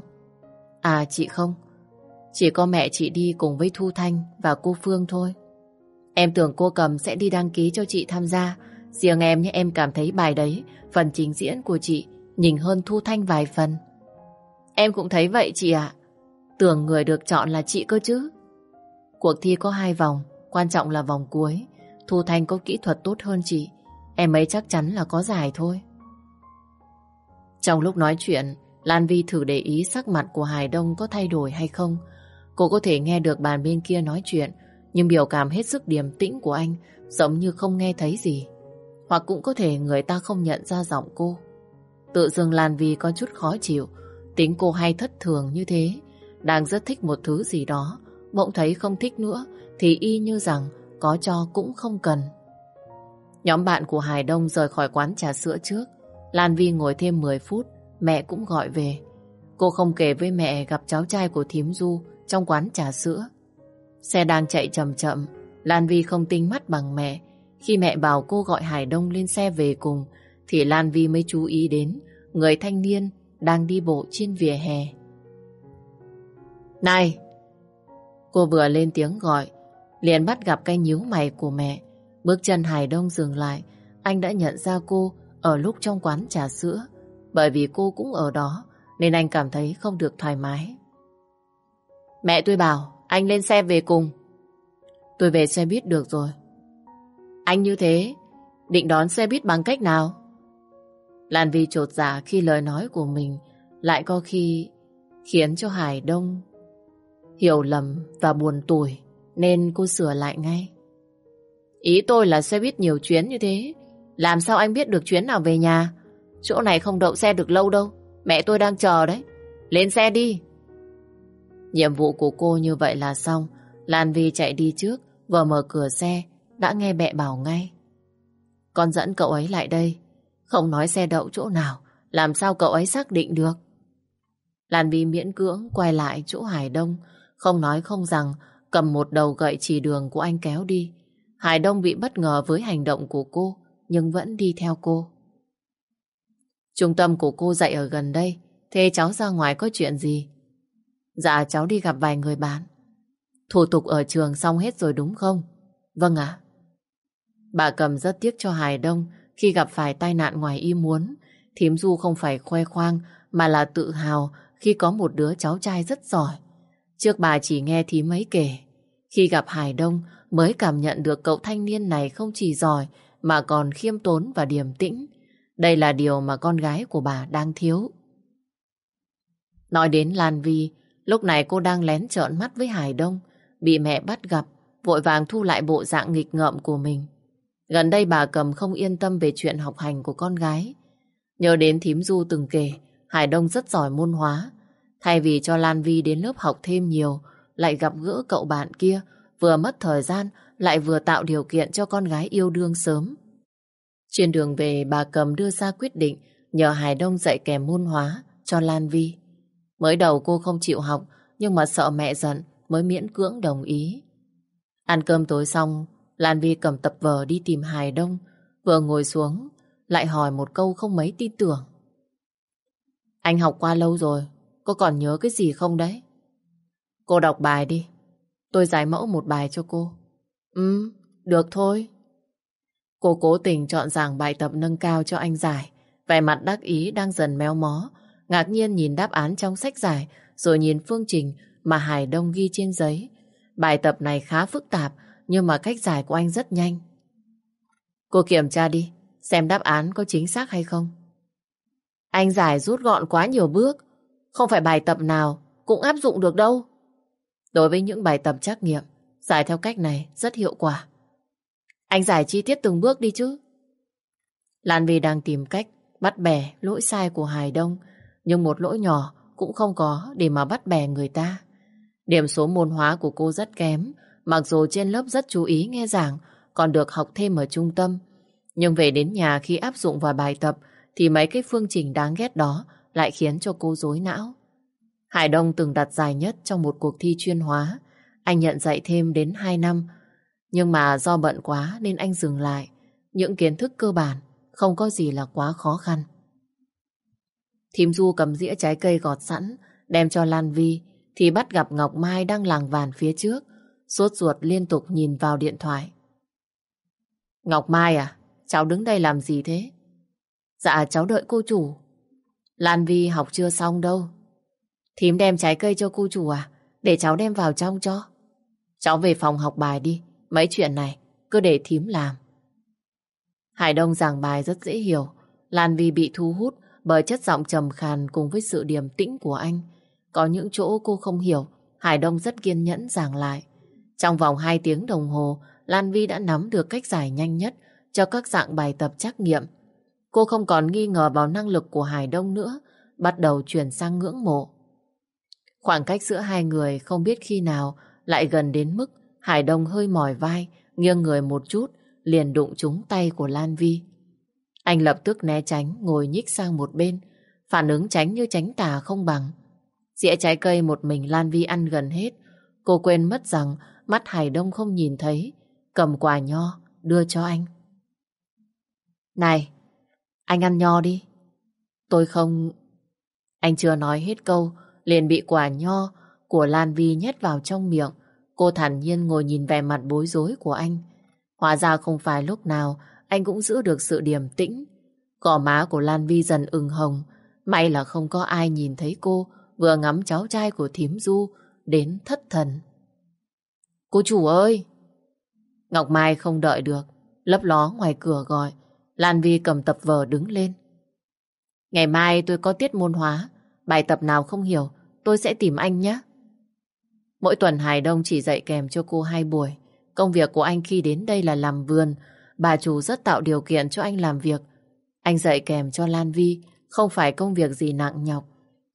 À chị không, chỉ có mẹ chị đi cùng với Thu Thanh và cô Phương thôi. Em tưởng cô cầm sẽ đi đăng ký cho chị tham gia. Riêng em nhé em cảm thấy bài đấy, phần trình diễn của chị nhìn hơn Thu Thanh vài phần. Em cũng thấy vậy chị ạ. Tưởng người được chọn là chị cơ chứ. Cuộc thi có hai vòng, quan trọng là vòng cuối. Thu Thanh có kỹ thuật tốt hơn chị. Em ấy chắc chắn là có giải thôi. Trong lúc nói chuyện, Lan Vi thử để ý sắc mặt của Hải Đông có thay đổi hay không. Cô có thể nghe được bàn bên kia nói chuyện, nhưng biểu cảm hết sức điềm tĩnh của anh giống như không nghe thấy gì. Hoặc cũng có thể người ta không nhận ra giọng cô. Tự dưng Lan Vi có chút khó chịu, tính cô hay thất thường như thế, đang rất thích một thứ gì đó, bỗng thấy không thích nữa thì y như rằng có cho cũng không cần. Nhóm bạn của Hải Đông rời khỏi quán trà sữa trước, Lan Vi ngồi thêm 10 phút, mẹ cũng gọi về. Cô không kể với mẹ gặp cháu trai của thím Du trong quán trà sữa. Xe đang chạy chậm chậm, Lan Vi không tinh mắt bằng mẹ. Khi mẹ bảo cô gọi Hải Đông lên xe về cùng, thì Lan Vi mới chú ý đến người thanh niên đang đi bộ trên vỉa hè. Này! Cô vừa lên tiếng gọi, liền bắt gặp cái nhíu mày của mẹ. Bước chân Hải Đông dừng lại, anh đã nhận ra cô ở lúc trong quán trà sữa. Bởi vì cô cũng ở đó, nên anh cảm thấy không được thoải mái. Mẹ tôi bảo, anh lên xe về cùng. Tôi về xe buýt được rồi. Anh như thế, định đón xe buýt bằng cách nào? Lan Vi trột dạ khi lời nói của mình lại có khi khiến cho Hải Đông hiểu lầm và buồn tủi nên cô sửa lại ngay. Ý tôi là xe buýt nhiều chuyến như thế làm sao anh biết được chuyến nào về nhà? Chỗ này không đậu xe được lâu đâu. Mẹ tôi đang chờ đấy. Lên xe đi. Nhiệm vụ của cô như vậy là xong. Lan Vi chạy đi trước, vừa mở cửa xe, đã nghe mẹ bảo ngay. Con dẫn cậu ấy lại đây. Không nói xe đậu chỗ nào, làm sao cậu ấy xác định được? Lan Vi miễn cưỡng quay lại chỗ Hải Đông, không nói không rằng cầm một đầu gậy chỉ đường của anh kéo đi. Hải Đông bị bất ngờ với hành động của cô, nhưng vẫn đi theo cô. Trung tâm của cô dạy ở gần đây, thế cháu ra ngoài có chuyện gì? Dạ cháu đi gặp vài người bạn. Thủ tục ở trường xong hết rồi đúng không? Vâng ạ. Bà cầm rất tiếc cho Hải Đông khi gặp phải tai nạn ngoài ý muốn. Thím Du không phải khoe khoang mà là tự hào khi có một đứa cháu trai rất giỏi. Trước bà chỉ nghe thím ấy kể. Khi gặp Hải Đông mới cảm nhận được cậu thanh niên này không chỉ giỏi mà còn khiêm tốn và điềm tĩnh. Đây là điều mà con gái của bà đang thiếu. Nói đến Lan Vi, lúc này cô đang lén trợn mắt với Hải Đông, bị mẹ bắt gặp, vội vàng thu lại bộ dạng nghịch ngợm của mình. Gần đây bà cầm không yên tâm về chuyện học hành của con gái. Nhớ đến thím Du từng kể, Hải Đông rất giỏi môn hóa. Thay vì cho Lan Vi đến lớp học thêm nhiều, lại gặp gỡ cậu bạn kia, vừa mất thời gian lại vừa tạo điều kiện cho con gái yêu đương sớm. Trên đường về bà cầm đưa ra quyết định nhờ Hải Đông dạy kèm môn hóa cho Lan Vi. Mới đầu cô không chịu học nhưng mà sợ mẹ giận mới miễn cưỡng đồng ý. Ăn cơm tối xong, Lan Vi cầm tập vở đi tìm Hải Đông, vừa ngồi xuống, lại hỏi một câu không mấy tin tưởng. Anh học qua lâu rồi, cô còn nhớ cái gì không đấy? Cô đọc bài đi, tôi giải mẫu một bài cho cô. Ừ, được thôi. Cô cố tình chọn giảng bài tập nâng cao cho anh giải, vẻ mặt đắc ý đang dần méo mó, ngạc nhiên nhìn đáp án trong sách giải, rồi nhìn phương trình mà Hải Đông ghi trên giấy. Bài tập này khá phức tạp, nhưng mà cách giải của anh rất nhanh. Cô kiểm tra đi, xem đáp án có chính xác hay không. Anh giải rút gọn quá nhiều bước, không phải bài tập nào cũng áp dụng được đâu. Đối với những bài tập trắc nghiệm, giải theo cách này rất hiệu quả. Anh giải chi tiết từng bước đi chứ. Lan Vy đang tìm cách bắt bẻ lỗi sai của Hải Đông, nhưng một lỗi nhỏ cũng không có để mà bắt bẻ người ta. Điểm số môn hóa của cô rất kém, mặc dù trên lớp rất chú ý nghe giảng, còn được học thêm ở trung tâm. Nhưng về đến nhà khi áp dụng vào bài tập thì mấy cái phương trình đáng ghét đó lại khiến cho cô rối não. Hải Đông từng đặt dài nhất trong một cuộc thi chuyên hóa. Anh nhận dạy thêm đến 2 năm. Nhưng mà do bận quá nên anh dừng lại. Những kiến thức cơ bản không có gì là quá khó khăn. Thím Du cầm dĩa trái cây gọt sẵn, đem cho Lan Vi, thì bắt gặp Ngọc Mai đang làng vàn phía trước, sốt ruột liên tục nhìn vào điện thoại. Ngọc Mai à, cháu đứng đây làm gì thế? Dạ cháu đợi cô chủ. Lan Vi học chưa xong đâu. Thím đem trái cây cho cô chủ à? Để cháu đem vào trong cho. Cháu về phòng học bài đi. Mấy chuyện này cứ để thím làm. Hải Đông giảng bài rất dễ hiểu. Lan Vi bị thu hút bởi chất giọng trầm khàn cùng với sự điềm tĩnh của anh. Có những chỗ cô không hiểu, Hải Đông rất kiên nhẫn giảng lại. Trong vòng 2 tiếng đồng hồ, Lan Vi đã nắm được cách giải nhanh nhất cho các dạng bài tập trắc nghiệm. Cô không còn nghi ngờ vào năng lực của Hải Đông nữa, bắt đầu chuyển sang ngưỡng mộ. Khoảng cách giữa hai người không biết khi nào lại gần đến mức Hải Đông hơi mỏi vai, nghiêng người một chút, liền đụng trúng tay của Lan Vi. Anh lập tức né tránh, ngồi nhích sang một bên, phản ứng tránh như tránh tà không bằng. Dĩa trái cây một mình Lan Vi ăn gần hết, cô quên mất rằng mắt Hải Đông không nhìn thấy, cầm quà nho, đưa cho anh. Này, anh ăn nho đi. Tôi không... Anh chưa nói hết câu, liền bị quả nho của Lan Vi nhét vào trong miệng. Cô thản nhiên ngồi nhìn vẻ mặt bối rối của anh. Hóa ra không phải lúc nào anh cũng giữ được sự điềm tĩnh. Cỏ má của Lan Vi dần ửng hồng. May là không có ai nhìn thấy cô vừa ngắm cháu trai của thím Du đến thất thần. Cô chủ ơi! Ngọc Mai không đợi được, lấp ló ngoài cửa gọi. Lan Vi cầm tập vở đứng lên. Ngày mai tôi có tiết môn hóa, bài tập nào không hiểu, tôi sẽ tìm anh nhé. Mỗi tuần Hải Đông chỉ dạy kèm cho cô hai buổi. Công việc của anh khi đến đây là làm vườn. Bà chủ rất tạo điều kiện cho anh làm việc. Anh dạy kèm cho Lan Vi, không phải công việc gì nặng nhọc.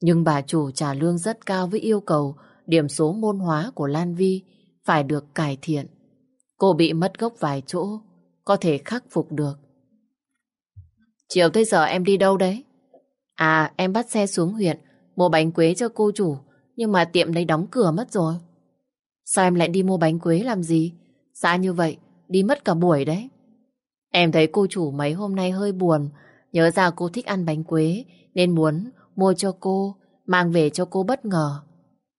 Nhưng bà chủ trả lương rất cao với yêu cầu điểm số môn hóa của Lan Vi phải được cải thiện. Cô bị mất gốc vài chỗ, có thể khắc phục được. Chiều tới giờ em đi đâu đấy? À, em bắt xe xuống huyện, mua bánh quế cho cô chủ, nhưng mà tiệm đấy đóng cửa mất rồi. Sao em lại đi mua bánh quế làm gì? Xa như vậy, đi mất cả buổi đấy. Em thấy cô chủ mấy hôm nay hơi buồn, nhớ ra cô thích ăn bánh quế, nên muốn mua cho cô, mang về cho cô bất ngờ.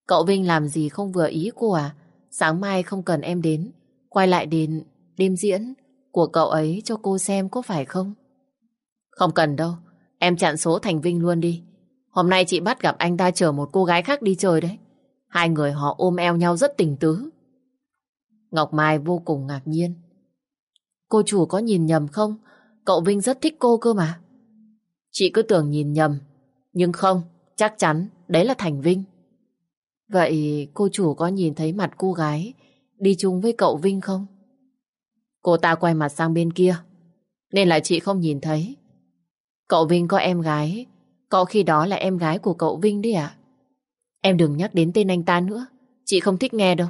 Cậu Vinh làm gì không vừa ý cô à? Sáng mai không cần em đến, quay lại đến đêm diễn của cậu ấy cho cô xem có phải không? Không cần đâu, em chặn số Thành Vinh luôn đi. Hôm nay chị bắt gặp anh ta chở một cô gái khác đi chơi đấy. Hai người họ ôm eo nhau rất tình tứ. Ngọc Mai vô cùng ngạc nhiên. Cô chủ có nhìn nhầm không? Cậu Vinh rất thích cô cơ mà. Chị cứ tưởng nhìn nhầm. Nhưng không, chắc chắn đấy là Thành Vinh. Vậy cô chủ có nhìn thấy mặt cô gái đi chung với cậu Vinh không? Cô ta quay mặt sang bên kia, nên là chị không nhìn thấy. Cậu Vinh có em gái, có khi đó là em gái của cậu Vinh đấy ạ. Em đừng nhắc đến tên anh ta nữa, chị không thích nghe đâu.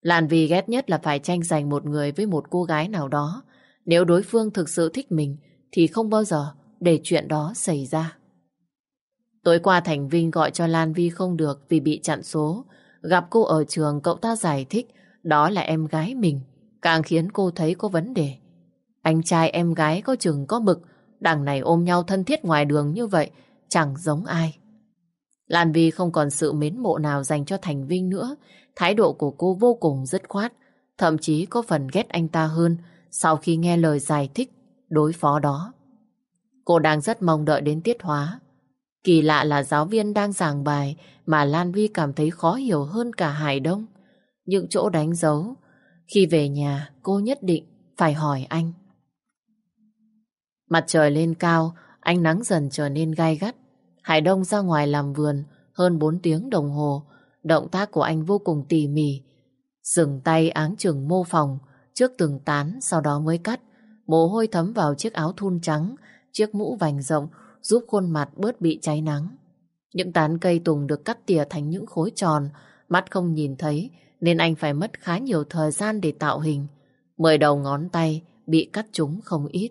Lan Vi ghét nhất là phải tranh giành một người với một cô gái nào đó. Nếu đối phương thực sự thích mình thì không bao giờ để chuyện đó xảy ra. Tối qua Thành Vinh gọi cho Lan Vi không được vì bị chặn số. Gặp cô ở trường cậu ta giải thích đó là em gái mình, càng khiến cô thấy có vấn đề. Anh trai em gái có chừng có mực, đằng này ôm nhau thân thiết ngoài đường như vậy, chẳng giống ai. Lan Vi không còn sự mến mộ nào dành cho Thành Vinh nữa, thái độ của cô vô cùng dứt khoát, thậm chí có phần ghét anh ta hơn sau khi nghe lời giải thích đối phó đó. Cô đang rất mong đợi đến tiết hóa. Kỳ lạ là giáo viên đang giảng bài mà Lan Vi cảm thấy khó hiểu hơn cả Hải Đông. Những chỗ đánh dấu, khi về nhà cô nhất định phải hỏi anh. Mặt trời lên cao, ánh nắng dần trở nên gai gắt. Hải Đông ra ngoài làm vườn hơn 4 tiếng đồng hồ. Động tác của anh vô cùng tỉ mỉ. Dừng tay áng chừng mô phòng, trước từng tán, sau đó mới cắt. Mồ hôi thấm vào chiếc áo thun trắng, chiếc mũ vành rộng, giúp khuôn mặt bớt bị cháy nắng. Những tán cây tùng được cắt tỉa thành những khối tròn, mắt không nhìn thấy, nên anh phải mất khá nhiều thời gian để tạo hình. Mười đầu ngón tay bị cắt trúng không ít.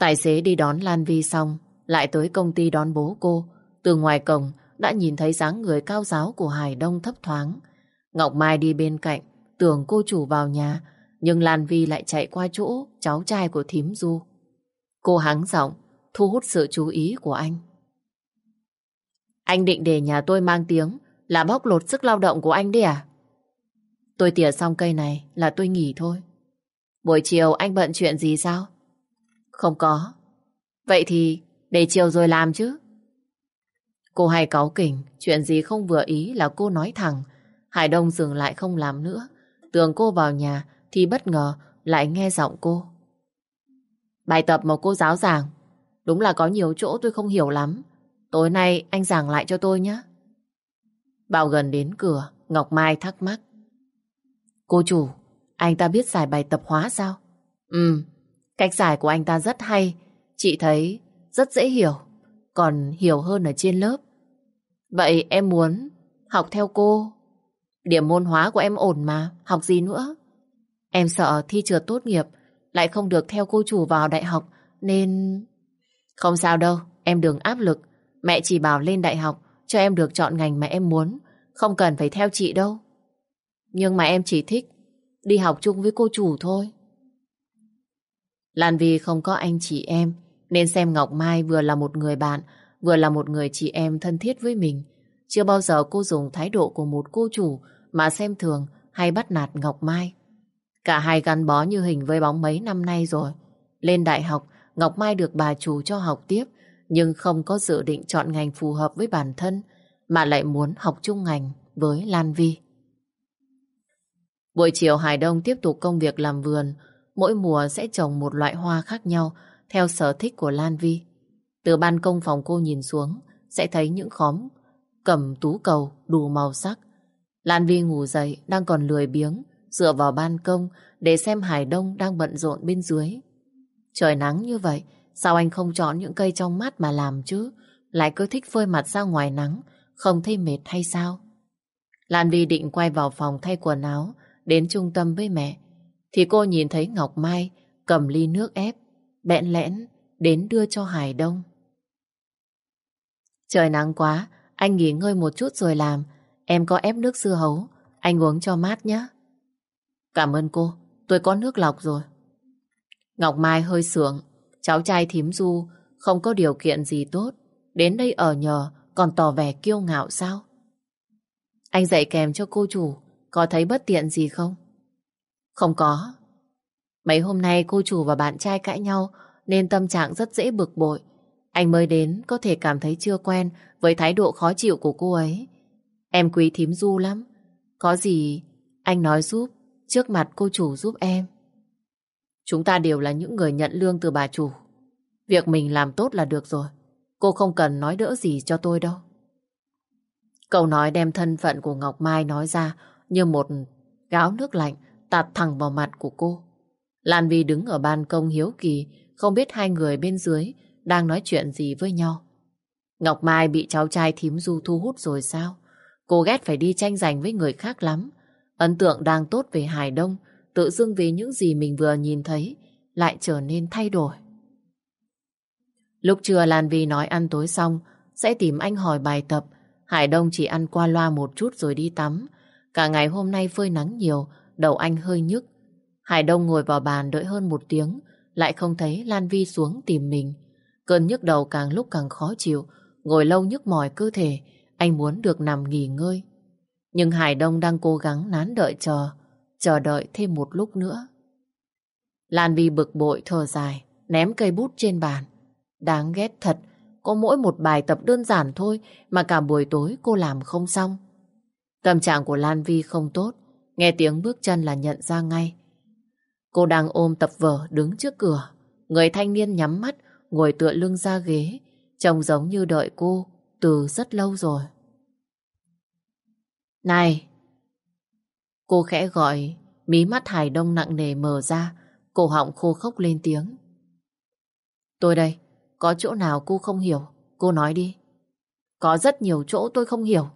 Tài xế đi đón Lan Vi xong, lại tới công ty đón bố cô. Từ ngoài cổng đã nhìn thấy dáng người cao giáo của Hải Đông thấp thoáng. Ngọc Mai đi bên cạnh, tưởng cô chủ vào nhà, nhưng Lan Vi lại chạy qua chỗ cháu trai của thím Du. Cô hắng giọng, thu hút sự chú ý của anh. Anh định để nhà tôi mang tiếng là bóc lột sức lao động của anh đi à? Tôi tỉa xong cây này là tôi nghỉ thôi. Buổi chiều anh bận chuyện gì sao? Không có. Vậy thì để chiều rồi làm chứ. Cô hay cáu kỉnh, chuyện gì không vừa ý là cô nói thẳng. Hải Đông dừng lại không làm nữa. Tưởng cô vào nhà thì bất ngờ lại nghe giọng cô. Bài tập mà cô giáo giảng, đúng là có nhiều chỗ tôi không hiểu lắm. Tối nay anh giảng lại cho tôi nhé. Bảo gần đến cửa, Ngọc Mai thắc mắc. Cô chủ, anh ta biết giải bài tập hóa sao? Ừ, cách giải của anh ta rất hay. Chị thấy rất dễ hiểu, còn hiểu hơn ở trên lớp. Vậy em muốn học theo cô. Điểm môn hóa của em ổn mà, học gì nữa? Em sợ thi trượt tốt nghiệp, lại không được theo cô chủ vào đại học, nên... Không sao đâu, em đừng áp lực. Mẹ chỉ bảo lên đại học, cho em được chọn ngành mà em muốn, không cần phải theo chị đâu. Nhưng mà em chỉ thích đi học chung với cô chủ thôi. Lan Vi không có anh chị em, nên xem Ngọc Mai vừa là một người bạn, vừa là một người chị em thân thiết với mình. Chưa bao giờ cô dùng thái độ của một cô chủ mà xem thường hay bắt nạt Ngọc Mai. Cả hai gắn bó như hình với bóng mấy năm nay rồi. Lên đại học, Ngọc Mai được bà chủ cho học tiếp, nhưng không có dự định chọn ngành phù hợp với bản thân, mà lại muốn học chung ngành với Lan Vi. Buổi chiều Hải Đông tiếp tục công việc làm vườn, mỗi mùa sẽ trồng một loại hoa khác nhau theo sở thích của Lan Vi. Từ ban công phòng cô nhìn xuống, sẽ thấy những khóm cầm tú cầu đủ màu sắc. Lan Vi ngủ dậy, đang còn lười biếng, dựa vào ban công để xem Hải Đông đang bận rộn bên dưới. Trời nắng như vậy, sao anh không chọn những cây trong mát mà làm chứ? Lại cứ thích phơi mặt ra ngoài nắng, không thấy mệt hay sao? Lan Vi định quay vào phòng thay quần áo, đến trung tâm với mẹ. Thì cô nhìn thấy Ngọc Mai cầm ly nước ép, bẽn lẽn đến đưa cho Hải Đông. Trời nắng quá, anh nghỉ ngơi một chút rồi làm. Em có ép nước dưa hấu, anh uống cho mát nhé. Cảm ơn cô, tôi có nước lọc rồi. Ngọc Mai hơi sượng, cháu trai thím Du không có điều kiện gì tốt. Đến đây ở nhờ còn tỏ vẻ kiêu ngạo sao? Anh dạy kèm cho cô chủ, có thấy bất tiện gì không? Không có. Mấy hôm nay cô chủ và bạn trai cãi nhau nên tâm trạng rất dễ bực bội. Anh mới đến có thể cảm thấy chưa quen với thái độ khó chịu của cô ấy. Em quý thím Du lắm. Có gì anh nói giúp, trước mặt cô chủ giúp em. Chúng ta đều là những người nhận lương từ bà chủ. Việc mình làm tốt là được rồi. Cô không cần nói đỡ gì cho tôi đâu. Câu nói đem thân phận của Ngọc Mai nói ra như một gáo nước lạnh tạt thẳng vào mặt của cô. Lan Vi đứng ở ban công hiếu kỳ, không biết hai người bên dưới đang nói chuyện gì với nhau. Ngọc Mai bị cháu trai thím du thu hút rồi sao? Cô ghét phải đi tranh giành với người khác lắm. Ấn tượng đang tốt về Hải Đông, tự dưng vì những gì mình vừa nhìn thấy, lại trở nên thay đổi. Lúc trưa Lan Vi nói ăn tối xong, sẽ tìm anh hỏi bài tập. Hải Đông chỉ ăn qua loa một chút rồi đi tắm. Cả ngày hôm nay phơi nắng nhiều, đầu anh hơi nhức. Hải Đông ngồi vào bàn đợi hơn một tiếng, lại không thấy Lan Vi xuống tìm mình. Cơn nhức đầu càng lúc càng khó chịu, ngồi lâu nhức mỏi cơ thể, anh muốn được nằm nghỉ ngơi. Nhưng Hải Đông đang cố gắng nán đợi chờ, chờ đợi thêm một lúc nữa. Lan Vi bực bội thở dài, ném cây bút trên bàn. Đáng ghét thật, có mỗi một bài tập đơn giản thôi mà cả buổi tối cô làm không xong. Tâm trạng của Lan Vi không tốt, nghe tiếng bước chân là nhận ra ngay. Cô đang ôm tập vở đứng trước cửa. Người thanh niên nhắm mắt, ngồi tựa lưng ra ghế, trông giống như đợi cô từ rất lâu rồi. Này! Cô khẽ gọi, mí mắt Hải Đông nặng nề mở ra, cổ họng khô khốc lên tiếng. Tôi đây, có chỗ nào cô không hiểu, cô nói đi. Có rất nhiều chỗ tôi không hiểu.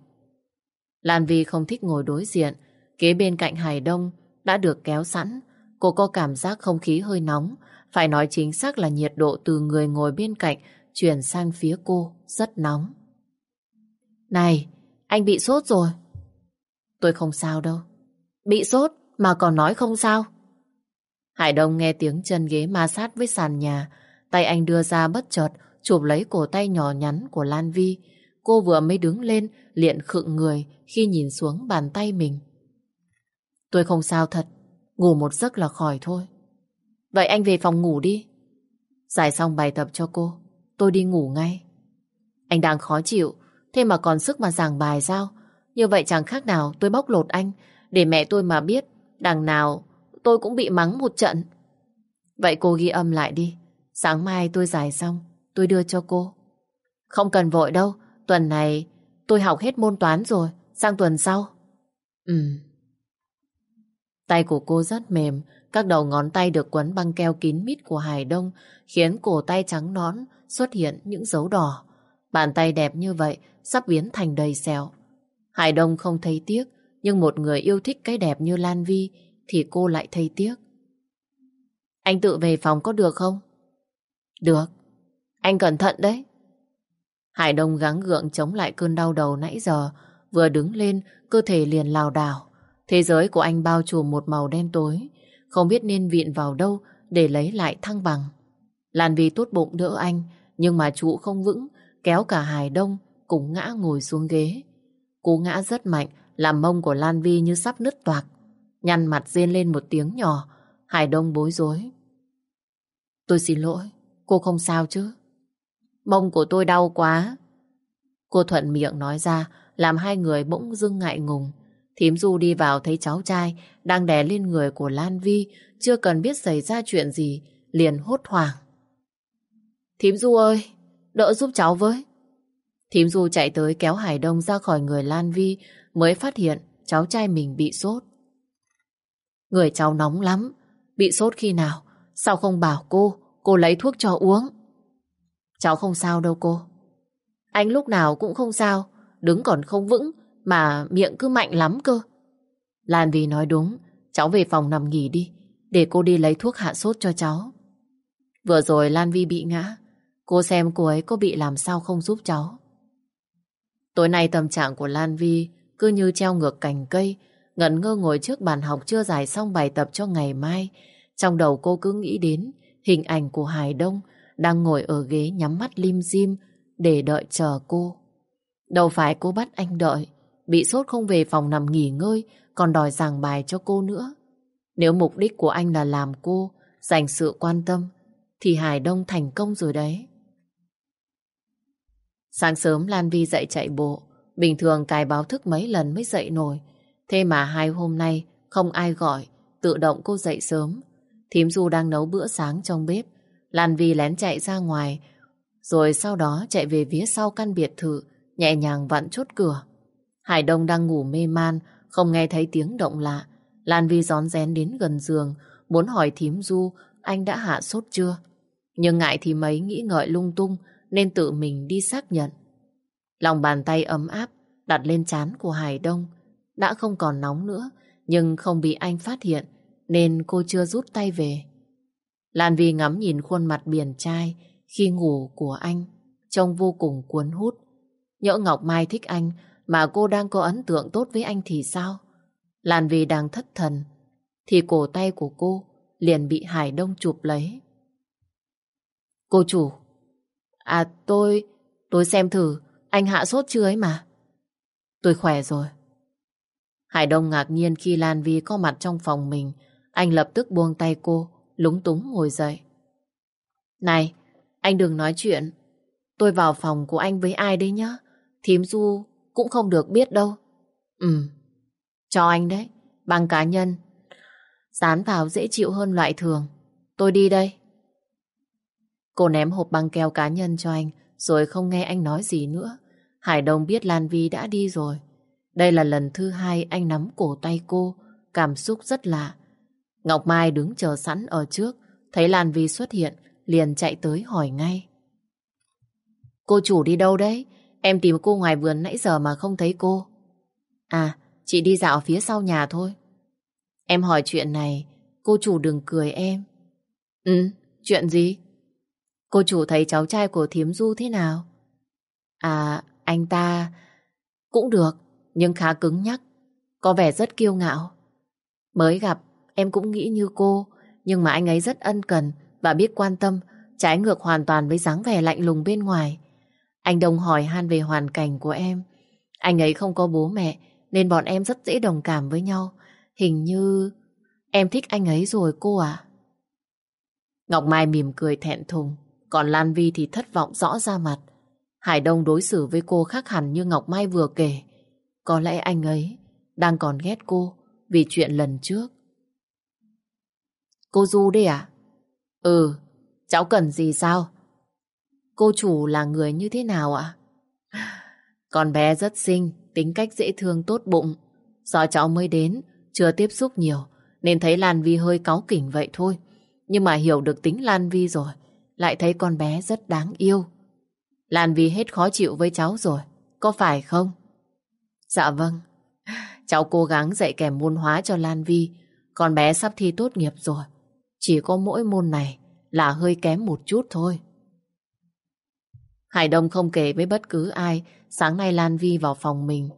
Lan Vi không thích ngồi đối diện, kế bên cạnh Hải Đông đã được kéo sẵn. Cô có cảm giác không khí hơi nóng, phải nói chính xác là nhiệt độ từ người ngồi bên cạnh chuyển sang phía cô rất nóng. Này, anh bị sốt rồi. Tôi không sao đâu. Bị sốt mà còn nói không sao. Hải Đông nghe tiếng chân ghế ma sát với sàn nhà, tay anh đưa ra bất chợt, chụp lấy cổ tay nhỏ nhắn của Lan Vi. Cô vừa mới đứng lên, liền khựng người khi nhìn xuống bàn tay mình. Tôi không sao thật, ngủ một giấc là khỏi thôi. Vậy anh về phòng ngủ đi. Giải xong bài tập cho cô, tôi đi ngủ ngay. Anh đang khó chịu, thế mà còn sức mà giảng bài sao? Như vậy chẳng khác nào tôi bóc lột anh, để mẹ tôi mà biết, đằng nào tôi cũng bị mắng một trận. Vậy cô ghi âm lại đi, sáng mai tôi giải xong, tôi đưa cho cô. Không cần vội đâu, tuần này tôi học hết môn toán rồi, sang tuần sau. Ừ. Tay của cô rất mềm, các đầu ngón tay được quấn băng keo kín mít của Hải Đông khiến cổ tay trắng nón xuất hiện những dấu đỏ. Bàn tay đẹp như vậy sắp biến thành đầy sẹo. Hải Đông không thấy tiếc, nhưng một người yêu thích cái đẹp như Lan Vi thì cô lại thấy tiếc. Anh tự về phòng có được không? Được. Anh cẩn thận đấy. Hải Đông gắng gượng chống lại cơn đau đầu nãy giờ, vừa đứng lên, cơ thể liền lào đảo. Thế giới của anh bao trùm một màu đen tối, không biết nên viện vào đâu để lấy lại thăng bằng. Lan Vi tốt bụng đỡ anh, nhưng mà trụ không vững, kéo cả Hải Đông cũng ngã ngồi xuống ghế. Cú ngã rất mạnh, làm mông của Lan Vi như sắp nứt toạc. Nhăn mặt rên lên một tiếng nhỏ, Hải Đông bối rối. Tôi xin lỗi, cô không sao chứ? Mông của tôi đau quá. Cô thuận miệng nói ra, làm hai người bỗng dưng ngại ngùng. Thím Du đi vào thấy cháu trai đang đè lên người của Lan Vi, chưa cần biết xảy ra chuyện gì, liền hốt hoảng. Thím Du ơi, đỡ giúp cháu với. Thím Du chạy tới kéo Hải Đông ra khỏi người Lan Vi, mới phát hiện cháu trai mình bị sốt. Người cháu nóng lắm, bị sốt khi nào? Sao không bảo cô, cô lấy thuốc cho uống? Cháu không sao đâu cô. Anh lúc nào cũng không sao, đứng còn không vững, mà miệng cứ mạnh lắm cơ. Lan Vi nói đúng, cháu về phòng nằm nghỉ đi, để cô đi lấy thuốc hạ sốt cho cháu. Vừa rồi Lan Vi bị ngã, cô xem cô ấy có bị làm sao không giúp cháu. Tối nay tâm trạng của Lan Vi cứ như treo ngược cành cây, ngẩn ngơ ngồi trước bàn học chưa giải xong bài tập cho ngày mai. Trong đầu cô cứ nghĩ đến hình ảnh của Hải Đông đang ngồi ở ghế nhắm mắt lim dim để đợi chờ cô. Đâu phải cô bắt anh đợi, bị sốt không về phòng nằm nghỉ ngơi, còn đòi giảng bài cho cô nữa. Nếu mục đích của anh là làm cô, dành sự quan tâm, thì Hải Đông thành công rồi đấy. Sáng sớm Lan Vi dậy chạy bộ, bình thường cài báo thức mấy lần mới dậy nổi. Thế mà hai hôm nay không ai gọi, tự động cô dậy sớm. Thím Du đang nấu bữa sáng trong bếp, Lan Vi lén chạy ra ngoài, rồi sau đó chạy về phía sau căn biệt thự, nhẹ nhàng vặn chốt cửa. Hải Đông đang ngủ mê man, không nghe thấy tiếng động lạ. Lan Vi gión rén đến gần giường, muốn hỏi thím Du anh đã hạ sốt chưa. Nhưng ngại thì mấy nghĩ ngợi lung tung nên tự mình đi xác nhận. Lòng bàn tay ấm áp đặt lên trán của Hải Đông đã không còn nóng nữa, nhưng không bị anh phát hiện nên cô chưa rút tay về. Lan Vi ngắm nhìn khuôn mặt biển trai khi ngủ của anh, trông vô cùng cuốn hút. Nhỡ Ngọc Mai thích anh mà cô đang có ấn tượng tốt với anh thì sao? Lan Vi đang thất thần, thì cổ tay của cô liền bị Hải Đông chụp lấy. Cô chủ, à tôi, tôi xem thử, anh hạ sốt chưa ấy mà. Tôi khỏe rồi. Hải Đông ngạc nhiên khi Lan Vi có mặt trong phòng mình, anh lập tức buông tay cô, lúng túng ngồi dậy. Này, anh đừng nói chuyện. Tôi vào phòng của anh với ai đấy nhá. Thím Du cũng không được biết đâu. Ừ, cho anh đấy, bằng cá nhân. Dán vào dễ chịu hơn loại thường. Tôi đi đây. Cô ném hộp băng keo cá nhân cho anh, rồi không nghe anh nói gì nữa. Hải Đông biết Lan Vi đã đi rồi. Đây là lần thứ hai anh nắm cổ tay cô, cảm xúc rất lạ. Ngọc Mai đứng chờ sẵn ở trước, thấy Lan Vi xuất hiện, liền chạy tới hỏi ngay. Cô chủ đi đâu đấy? Em tìm cô ngoài vườn nãy giờ mà không thấy cô. À, chị đi dạo phía sau nhà thôi. Em hỏi chuyện này, cô chủ đừng cười em. Ừ, chuyện gì? Cô chủ thấy cháu trai của Thiếm Du thế nào? À, anh ta cũng được, nhưng khá cứng nhắc, có vẻ rất kiêu ngạo. Mới gặp, em cũng nghĩ như cô, nhưng mà anh ấy rất ân cần và biết quan tâm, trái ngược hoàn toàn với dáng vẻ lạnh lùng bên ngoài. Anh Đông hỏi han về hoàn cảnh của em. Anh ấy không có bố mẹ, nên bọn em rất dễ đồng cảm với nhau. Hình như em thích anh ấy rồi cô à? Ngọc Mai mỉm cười thẹn thùng, còn Lan Vi thì thất vọng rõ ra mặt. Hải Đông đối xử với cô khác hẳn như Ngọc Mai vừa kể. Có lẽ anh ấy đang còn ghét cô vì chuyện lần trước. Cô Du đây à? Ừ, cháu cần gì sao? Cô chủ là người như thế nào ạ? Con bé rất xinh, tính cách dễ thương tốt bụng. Do cháu mới đến, chưa tiếp xúc nhiều, nên thấy Lan Vi hơi cáu kỉnh vậy thôi. Nhưng mà hiểu được tính Lan Vi rồi, lại thấy con bé rất đáng yêu. Lan Vi hết khó chịu với cháu rồi, có phải không? Dạ vâng. Cháu cố gắng dạy kèm môn hóa cho Lan Vi, con bé sắp thi tốt nghiệp rồi. Chỉ có mỗi môn này là hơi kém một chút thôi. Hải Đông không kể với bất cứ ai sáng nay Lan Vi vào phòng mình.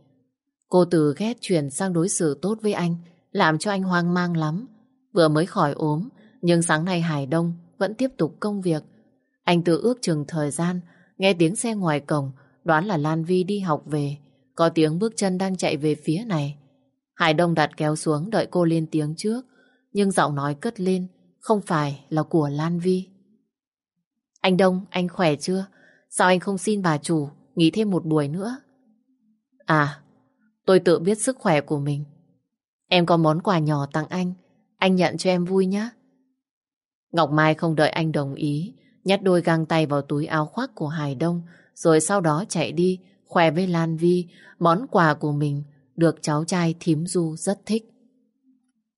Cô từ ghét chuyển sang đối xử tốt với anh, làm cho anh hoang mang lắm. Vừa mới khỏi ốm, nhưng sáng nay Hải Đông vẫn tiếp tục công việc. Anh tự ước chừng thời gian, nghe tiếng xe ngoài cổng, đoán là Lan Vi đi học về. Có tiếng bước chân đang chạy về phía này. Hải Đông đặt kéo xuống đợi cô lên tiếng trước, nhưng giọng nói cất lên, không phải là của Lan Vi. Anh Đông, anh khỏe chưa? Sao anh không xin bà chủ nghỉ thêm một buổi nữa? À, tôi tự biết sức khỏe của mình. Em có món quà nhỏ tặng anh, anh nhận cho em vui nhé. Ngọc Mai không đợi anh đồng ý, nhét đôi găng tay vào túi áo khoác của Hải Đông, rồi sau đó chạy đi, khoe với Lan Vi, món quà của mình được cháu trai thím Du rất thích.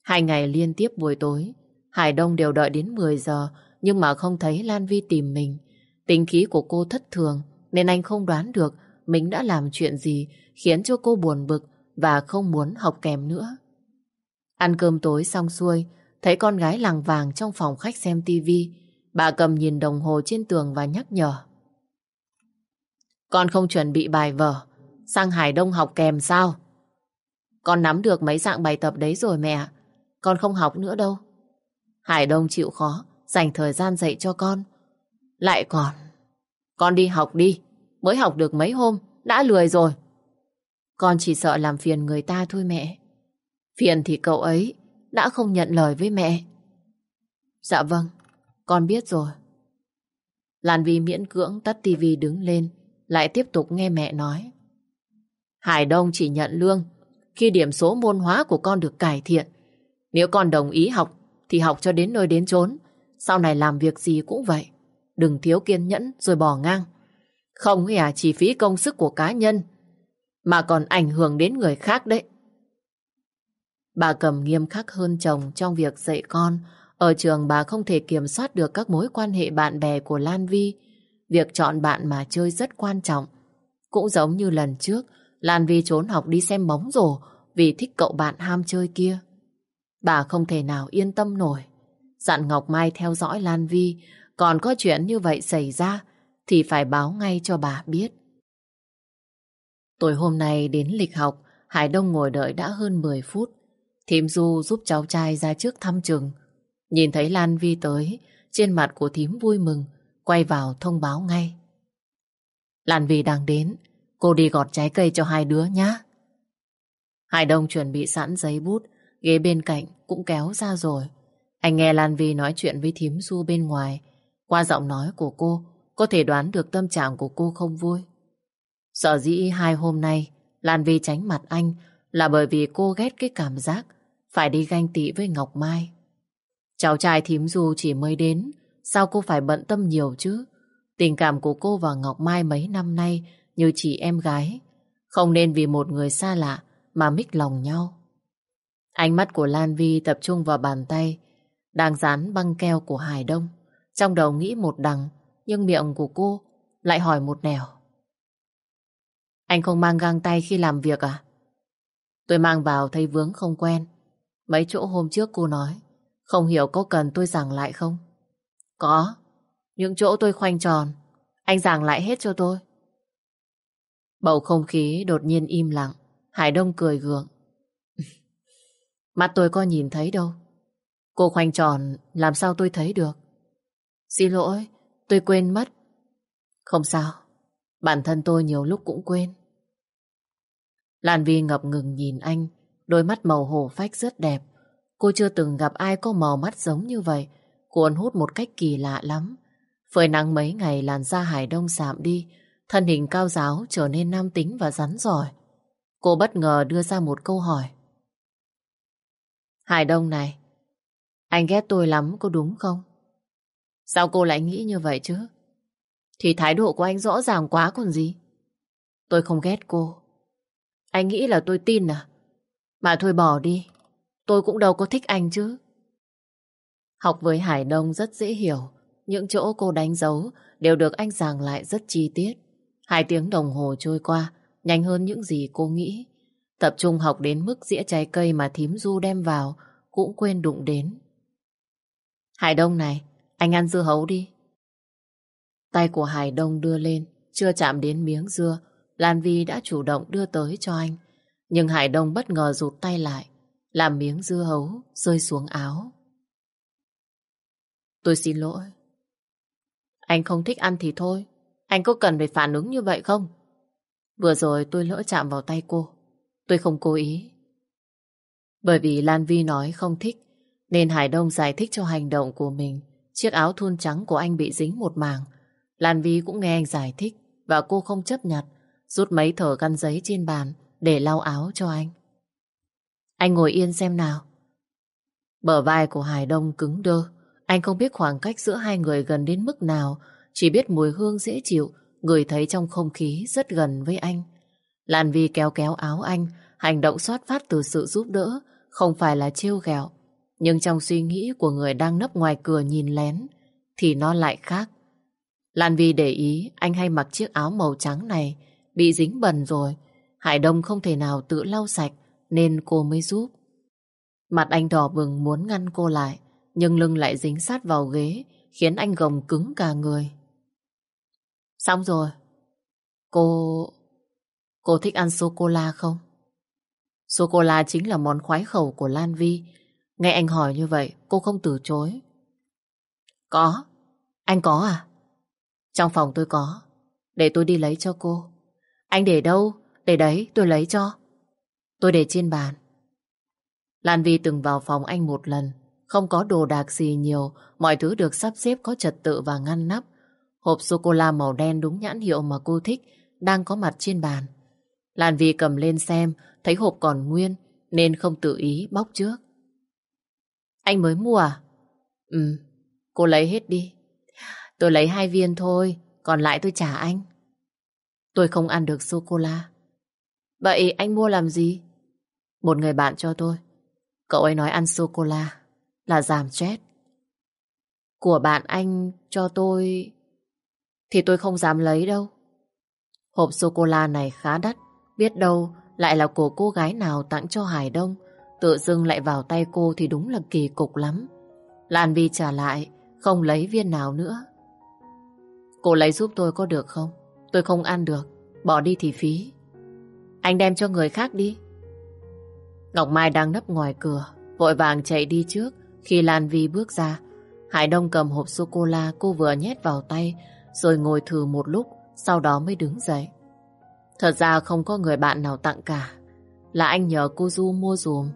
Hai ngày liên tiếp buổi tối, Hải Đông đều đợi đến 10 giờ, nhưng mà không thấy Lan Vi tìm mình. Tính khí của cô thất thường, nên anh không đoán được mình đã làm chuyện gì khiến cho cô buồn bực và không muốn học kèm nữa. Ăn cơm tối xong xuôi, thấy con gái làng vàng trong phòng khách xem tivi. Bà cầm nhìn đồng hồ trên tường và nhắc nhở. Con không chuẩn bị bài vở, sang Hải Đông học kèm sao? Con nắm được mấy dạng bài tập đấy rồi mẹ, con không học nữa đâu. Hải Đông chịu khó, dành thời gian dạy cho con. Lại còn, con đi học đi, mới học được mấy hôm, đã lười rồi. Con chỉ sợ làm phiền người ta thôi mẹ. Phiền thì cậu ấy đã không nhận lời với mẹ. Dạ vâng, con biết rồi. Lan Vi miễn cưỡng tắt tivi đứng lên, lại tiếp tục nghe mẹ nói. Hải Đông chỉ nhận lương khi điểm số môn hóa của con được cải thiện. Nếu con đồng ý học thì học cho đến nơi đến chốn. Sau này làm việc gì cũng vậy. Đừng thiếu kiên nhẫn rồi bỏ ngang. Không hề à chỉ phí công sức của cá nhân mà còn ảnh hưởng đến người khác đấy. Bà cầm nghiêm khắc hơn chồng trong việc dạy con. Ở trường bà không thể kiểm soát được các mối quan hệ bạn bè của Lan Vi. Việc chọn bạn mà chơi rất quan trọng. Cũng giống như lần trước, Lan Vi trốn học đi xem bóng rổ vì thích cậu bạn ham chơi kia. Bà không thể nào yên tâm nổi. Dặn Ngọc Mai theo dõi Lan Vi, còn có chuyện như vậy xảy ra thì phải báo ngay cho bà biết. Tối hôm nay đến lịch học, Hải Đông ngồi đợi đã hơn 10 phút. Thím Du giúp cháu trai ra trước thăm trường. Nhìn thấy Lan Vi tới, trên mặt của thím vui mừng, quay vào thông báo ngay. Lan Vi đang đến, cô đi gọt trái cây cho hai đứa nhé. Hải Đông chuẩn bị sẵn giấy bút, ghế bên cạnh cũng kéo ra rồi. Anh nghe Lan Vi nói chuyện với thím Du bên ngoài. Qua giọng nói của cô, có thể đoán được tâm trạng của cô không vui. Sợ dĩ hai hôm nay Lan Vi tránh mặt anh là bởi vì cô ghét cái cảm giác phải đi ganh tị với Ngọc Mai. Cháu trai thím Du chỉ mới đến, sao cô phải bận tâm nhiều chứ? Tình cảm của cô và Ngọc Mai mấy năm nay như chị em gái. Không nên vì một người xa lạ mà mít lòng nhau. Ánh mắt của Lan Vi tập trung vào bàn tay đang dán băng keo của Hải Đông. Trong đầu nghĩ một đằng, nhưng miệng của cô lại hỏi một nẻo. Anh không mang găng tay khi làm việc à? Tôi mang vào thấy vướng không quen. Mấy chỗ hôm trước cô nói, không hiểu có cần tôi giảng lại không? Có, những chỗ tôi khoanh tròn, anh giảng lại hết cho tôi. Bầu không khí đột nhiên im lặng, Hải Đông cười gượng. Mắt tôi có nhìn thấy đâu. Cô khoanh tròn, làm sao tôi thấy được? Xin lỗi, tôi quên mất. Không sao, bản thân tôi nhiều lúc cũng quên. Lan Vi ngập ngừng nhìn anh, đôi mắt màu hổ phách rất đẹp. Cô chưa từng gặp ai có màu mắt giống như vậy, cuốn hút một cách kỳ lạ lắm. Phơi nắng mấy ngày làn da Hải Đông giảm đi, thân hình cao giáo trở nên nam tính và rắn giỏi. Cô bất ngờ đưa ra một câu hỏi. Hải Đông này, anh ghét tôi lắm có đúng không? Sao cô lại nghĩ như vậy chứ? Thì thái độ của anh rõ ràng quá còn gì. Tôi không ghét cô. Anh nghĩ là tôi tin à? Mà thôi bỏ đi. Tôi cũng đâu có thích anh chứ. Học với Hải Đông rất dễ hiểu. Những chỗ cô đánh dấu đều được anh giảng lại rất chi tiết. Hai tiếng đồng hồ trôi qua, nhanh hơn những gì cô nghĩ. Tập trung học đến mức dĩa trái cây mà thím du đem vào, cũng quên đụng đến. Hải Đông này, anh ăn dưa hấu đi. Tay của Hải Đông đưa lên, chưa chạm đến miếng dưa, Lan Vi đã chủ động đưa tới cho anh. Nhưng Hải Đông bất ngờ rụt tay lại, làm miếng dưa hấu rơi xuống áo. Tôi xin lỗi. Anh không thích ăn thì thôi, anh có cần phải phản ứng như vậy không? Vừa rồi tôi lỡ chạm vào tay cô, tôi không cố ý. Bởi vì Lan Vi nói không thích, nên Hải Đông giải thích cho hành động của mình. Chiếc áo thun trắng của anh bị dính một mảng. Lan Vi cũng nghe anh giải thích và cô không chấp nhận, rút mấy thở găn giấy trên bàn để lau áo cho anh. Anh ngồi yên xem nào. Bờ vai của Hải Đông cứng đơ. Anh không biết khoảng cách giữa hai người gần đến mức nào, chỉ biết mùi hương dễ chịu, người thấy trong không khí rất gần với anh. Lan Vi kéo kéo áo anh, hành động xuất phát từ sự giúp đỡ, không phải là trêu ghẹo. Nhưng trong suy nghĩ của người đang nấp ngoài cửa nhìn lén, thì nó lại khác. Lan Vi để ý anh hay mặc chiếc áo màu trắng này, bị dính bẩn rồi. Hải Đông không thể nào tự lau sạch, nên cô mới giúp. Mặt anh đỏ bừng muốn ngăn cô lại, nhưng lưng lại dính sát vào ghế, khiến anh gồng cứng cả người. Xong rồi. Cô... Cô thích ăn sô-cô-la không? Sô-cô-la chính là món khoái khẩu của Lan Vi. Nghe anh hỏi như vậy, cô không từ chối. Có. Anh có à? Trong phòng tôi có. Để tôi đi lấy cho cô. Anh để đâu? Để đấy, tôi lấy cho. Tôi để trên bàn. Lan Vi từng vào phòng anh một lần. Không có đồ đạc gì nhiều, mọi thứ được sắp xếp có trật tự và ngăn nắp. Hộp sô-cô-la màu đen đúng nhãn hiệu mà cô thích đang có mặt trên bàn. Lan Vi cầm lên xem, thấy hộp còn nguyên nên không tự ý bóc trước. Anh mới mua à? Ừ, cô lấy hết đi. Tôi lấy hai viên thôi, còn lại tôi trả anh. Tôi không ăn được sô-cô-la. Vậy anh mua làm gì? Một người bạn cho tôi. Cậu ấy nói ăn sô-cô-la là giảm stress. Của bạn anh cho tôi... Thì tôi không dám lấy đâu. Hộp sô-cô-la này khá đắt. Biết đâu lại là của cô gái nào tặng cho Hải Đông, tự dưng lại vào tay cô thì đúng là kỳ cục lắm. Lan Vi trả lại, không lấy viên nào nữa. Cô lấy giúp tôi có được không? Tôi không ăn được, bỏ đi thì phí. Anh đem cho người khác đi. Ngọc Mai đang nấp ngoài cửa, vội vàng chạy đi trước. Khi Lan Vi bước ra, Hải Đông cầm hộp sô-cô-la cô vừa nhét vào tay, rồi ngồi thử một lúc, sau đó mới đứng dậy. Thật ra không có người bạn nào tặng cả. Là anh nhờ cô Du mua dùm.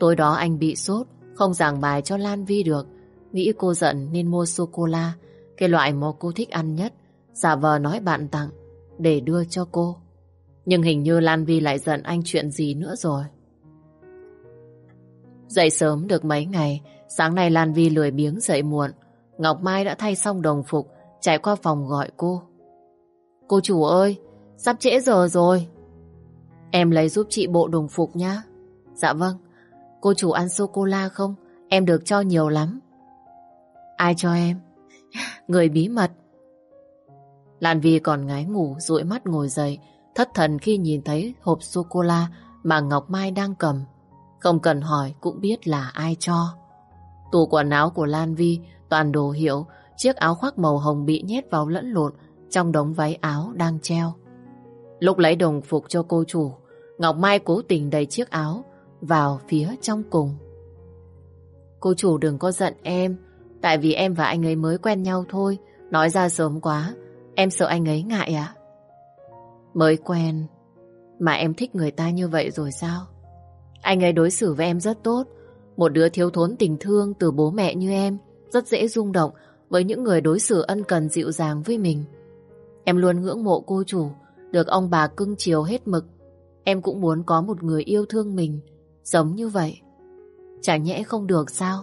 Tối đó anh bị sốt, không giảng bài cho Lan Vi được. Nghĩ cô giận nên mua sô-cô-la, cái loại mà cô thích ăn nhất. Giả vờ nói bạn tặng, để đưa cho cô. Nhưng hình như Lan Vi lại giận anh chuyện gì nữa rồi. Dậy sớm được mấy ngày, sáng nay Lan Vi lười biếng dậy muộn. Ngọc Mai đã thay xong đồng phục, chạy qua phòng gọi cô. Cô chủ ơi, sắp trễ giờ rồi. Em lấy giúp chị bộ đồng phục nhá. Dạ vâng, cô chủ ăn sô-cô-la không? Em được cho nhiều lắm. Ai cho em? Người bí mật. Lan Vi còn ngái ngủ, dụi mắt ngồi dậy, thất thần khi nhìn thấy hộp sô-cô-la mà Ngọc Mai đang cầm. Không cần hỏi cũng biết là ai cho. Tủ quần áo của Lan Vi toàn đồ hiệu, chiếc áo khoác màu hồng bị nhét vào lẫn lộn trong đống váy áo đang treo. Lúc lấy đồng phục cho cô chủ, Ngọc Mai cố tình đầy chiếc áo vào phía trong cùng. Cô chủ đừng có giận em, tại vì em và anh ấy mới quen nhau thôi, nói ra sớm quá, em sợ anh ấy ngại à? Mới quen, mà em thích người ta như vậy rồi sao? Anh ấy đối xử với em rất tốt, một đứa thiếu thốn tình thương từ bố mẹ như em, rất dễ rung động với những người đối xử ân cần dịu dàng với mình. Em luôn ngưỡng mộ cô chủ, được ông bà cưng chiều hết mực. Em cũng muốn có một người yêu thương mình, giống như vậy. Chả nhẽ không được sao?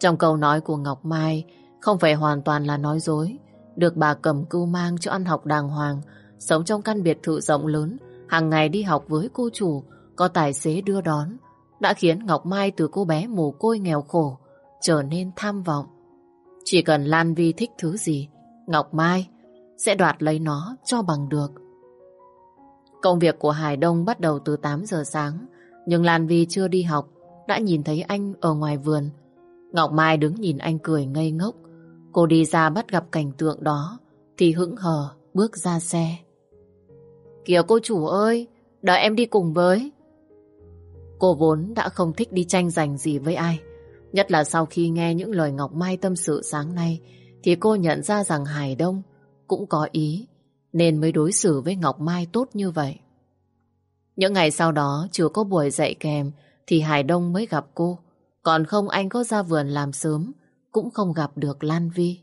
Trong câu nói của Ngọc Mai, không phải hoàn toàn là nói dối. Được bà cầm cưu mang cho ăn học đàng hoàng, sống trong căn biệt thự rộng lớn, hàng ngày đi học với cô chủ, có tài xế đưa đón, đã khiến Ngọc Mai từ cô bé mồ côi nghèo khổ trở nên tham vọng. Chỉ cần Lan Vi thích thứ gì, Ngọc Mai sẽ đoạt lấy nó cho bằng được. Công việc của Hải Đông bắt đầu từ 8 giờ sáng, nhưng Lan Vi chưa đi học, đã nhìn thấy anh ở ngoài vườn. Ngọc Mai đứng nhìn anh cười ngây ngốc. Cô đi ra bắt gặp cảnh tượng đó, thì hững hờ bước ra xe. Kìa cô chủ ơi, đợi em đi cùng với. Cô vốn đã không thích đi tranh giành gì với ai. Nhất là sau khi nghe những lời Ngọc Mai tâm sự sáng nay, thì cô nhận ra rằng Hải Đông cũng có ý, nên mới đối xử với Ngọc Mai tốt như vậy. Những ngày sau đó, chưa có buổi dạy kèm, thì Hải Đông mới gặp cô. Còn không anh có ra vườn làm sớm, cũng không gặp được Lan Vi.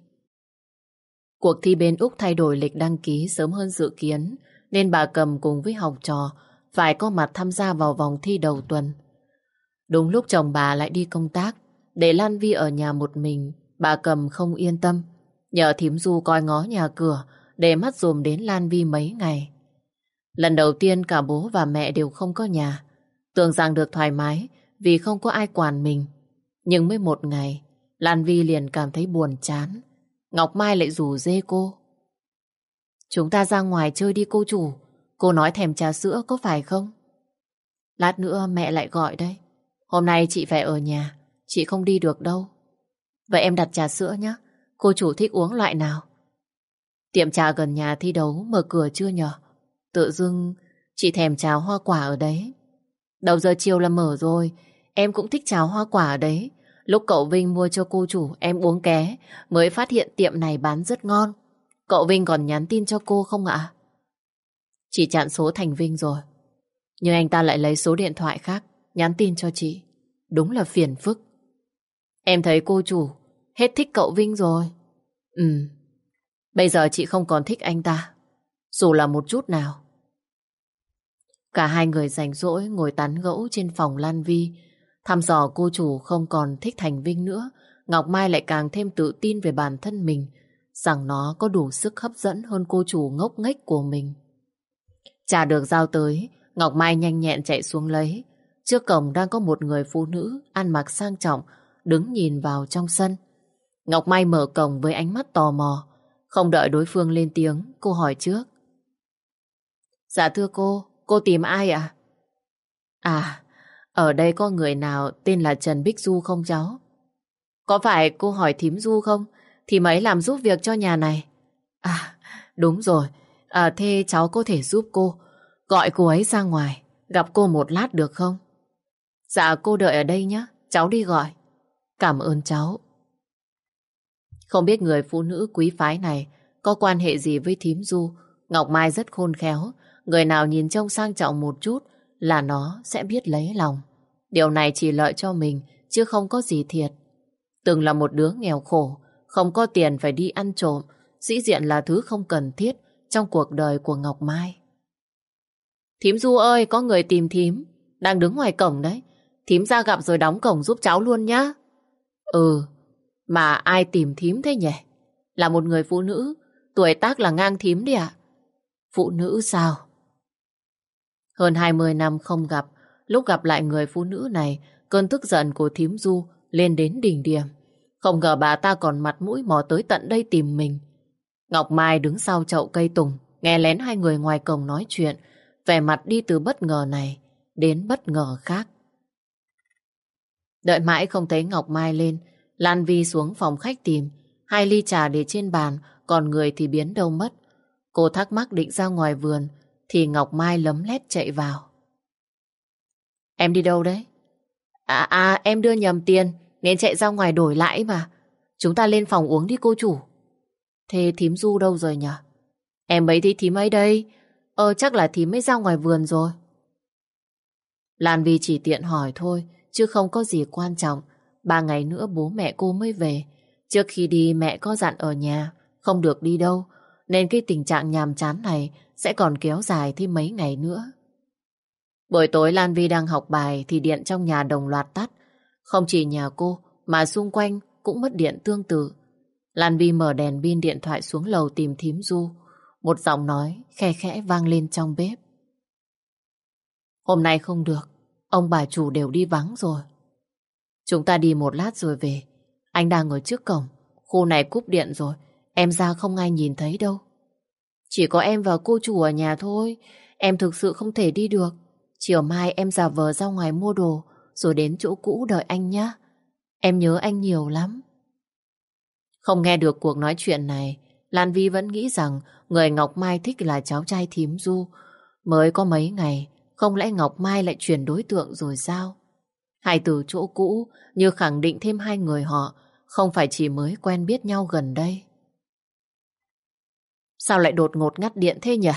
Cuộc thi bên Úc thay đổi lịch đăng ký sớm hơn dự kiến, nên bà cầm cùng với học trò phải có mặt tham gia vào vòng thi đầu tuần. Đúng lúc chồng bà lại đi công tác, để Lan Vi ở nhà một mình, bà cầm không yên tâm. Nhờ thím du coi ngó nhà cửa, để mắt dùm đến Lan Vi mấy ngày. Lần đầu tiên cả bố và mẹ đều không có nhà. Tưởng rằng được thoải mái vì không có ai quản mình. Nhưng mới một ngày, Lan Vi liền cảm thấy buồn chán. Ngọc Mai lại rủ dê cô. Chúng ta ra ngoài chơi đi cô chủ. Cô nói thèm trà sữa có phải không? Lát nữa mẹ lại gọi đây. Hôm nay chị phải ở nhà. Chị không đi được đâu. Vậy em đặt trà sữa nhé. Cô chủ thích uống loại nào? Tiệm trà gần nhà thi đấu mở cửa chưa nhờ? Tự dưng chị thèm trà hoa quả ở đấy. Đầu giờ chiều là mở rồi. Em cũng thích trà hoa quả ở đấy. Lúc cậu Vinh mua cho cô chủ, em uống ké, mới phát hiện tiệm này bán rất ngon. Cậu Vinh còn nhắn tin cho cô không ạ? Chị chặn số Thành Vinh rồi. Nhưng anh ta lại lấy số điện thoại khác, nhắn tin cho chị. Đúng là phiền phức. Em thấy cô chủ, hết thích cậu Vinh rồi. Ừ. Bây giờ chị không còn thích anh ta. Dù là một chút nào. Cả hai người rảnh rỗi ngồi tán gẫu trên phòng Lan Vi. Thăm dò cô chủ không còn thích Thành Vinh nữa. Ngọc Mai lại càng thêm tự tin về bản thân mình rằng nó có đủ sức hấp dẫn hơn cô chủ ngốc nghếch của mình. Trà được giao tới, Ngọc Mai nhanh nhẹn chạy xuống lấy. Trước cổng đang có một người phụ nữ ăn mặc sang trọng, đứng nhìn vào trong sân. Ngọc Mai mở cổng với ánh mắt tò mò. Không đợi đối phương lên tiếng, cô hỏi trước. Dạ thưa cô, Cô tìm ai ạ? À? ở đây có người nào tên là Trần Bích Du không cháu? Có phải cô hỏi thím Du không? Thì mấy làm giúp việc cho nhà này. À, đúng rồi. À, thế cháu có thể giúp cô. Gọi cô ấy ra ngoài. Gặp cô một lát được không? Dạ cô đợi ở đây nhé. Cháu đi gọi. Cảm ơn cháu. Không biết người phụ nữ quý phái này có quan hệ gì với thím Du. Ngọc Mai rất khôn khéo. Người nào nhìn trông sang trọng một chút là nó sẽ biết lấy lòng. Điều này chỉ lợi cho mình chứ không có gì thiệt. Từng là một đứa nghèo khổ, không có tiền phải đi ăn trộm, sĩ diện là thứ không cần thiết trong cuộc đời của Ngọc Mai. Thím Du ơi, có người tìm thím, đang đứng ngoài cổng đấy. Thím ra gặp rồi đóng cổng giúp cháu luôn nhá. Ừ, mà ai tìm thím thế nhỉ? Là một người phụ nữ, tuổi tác là ngang thím đi ạ. Phụ nữ sao? Hơn 20 năm không gặp, lúc gặp lại người phụ nữ này, cơn tức giận của thím Du lên đến đỉnh điểm. Không ngờ bà ta còn mặt mũi mò tới tận đây tìm mình. Ngọc Mai đứng sau chậu cây tùng, nghe lén hai người ngoài cổng nói chuyện, vẻ mặt đi từ bất ngờ này đến bất ngờ khác. Đợi mãi không thấy Ngọc Mai lên, Lan Vi xuống phòng khách tìm, hai ly trà để trên bàn, còn người thì biến đâu mất. Cô thắc mắc định ra ngoài vườn, thì Ngọc Mai lấm lét chạy vào. Em đi đâu đấy? À, à, em đưa nhầm tiền, nên chạy ra ngoài đổi lại mà. Chúng ta lên phòng uống đi cô chủ. Thế thím Du đâu rồi nhỉ? Em ấy thì thím ấy đây. Ờ chắc là thím ấy ra ngoài vườn rồi. Lan Vi chỉ tiện hỏi thôi, chứ không có gì quan trọng. Ba ngày nữa bố mẹ cô mới về. Trước khi đi mẹ có dặn ở nhà, không được đi đâu. Nên cái tình trạng nhàm chán này sẽ còn kéo dài thêm mấy ngày nữa. Buổi tối Lan Vi đang học bài thì điện trong nhà đồng loạt tắt. Không chỉ nhà cô mà xung quanh cũng mất điện tương tự. Lan Vi mở đèn pin điện thoại xuống lầu tìm thím Du. Một giọng nói khe khẽ vang lên trong bếp. Hôm nay không được, ông bà chủ đều đi vắng rồi. Chúng ta đi một lát rồi về. Anh đang ở trước cổng, khu này cúp điện rồi, em ra không ai nhìn thấy đâu. Chỉ có em và cô chủ ở nhà thôi, em thực sự không thể đi được. Chiều mai em giả vờ ra ngoài mua đồ, rồi đến chỗ cũ đợi anh nhé. Em nhớ anh nhiều lắm. Không nghe được cuộc nói chuyện này, Lan Vi vẫn nghĩ rằng người Ngọc Mai thích là cháu trai thím Du. Mới có mấy ngày, không lẽ Ngọc Mai lại chuyển đối tượng rồi sao? Hai từ chỗ cũ như khẳng định thêm hai người họ không phải chỉ mới quen biết nhau gần đây. Sao lại đột ngột ngắt điện thế nhỉ?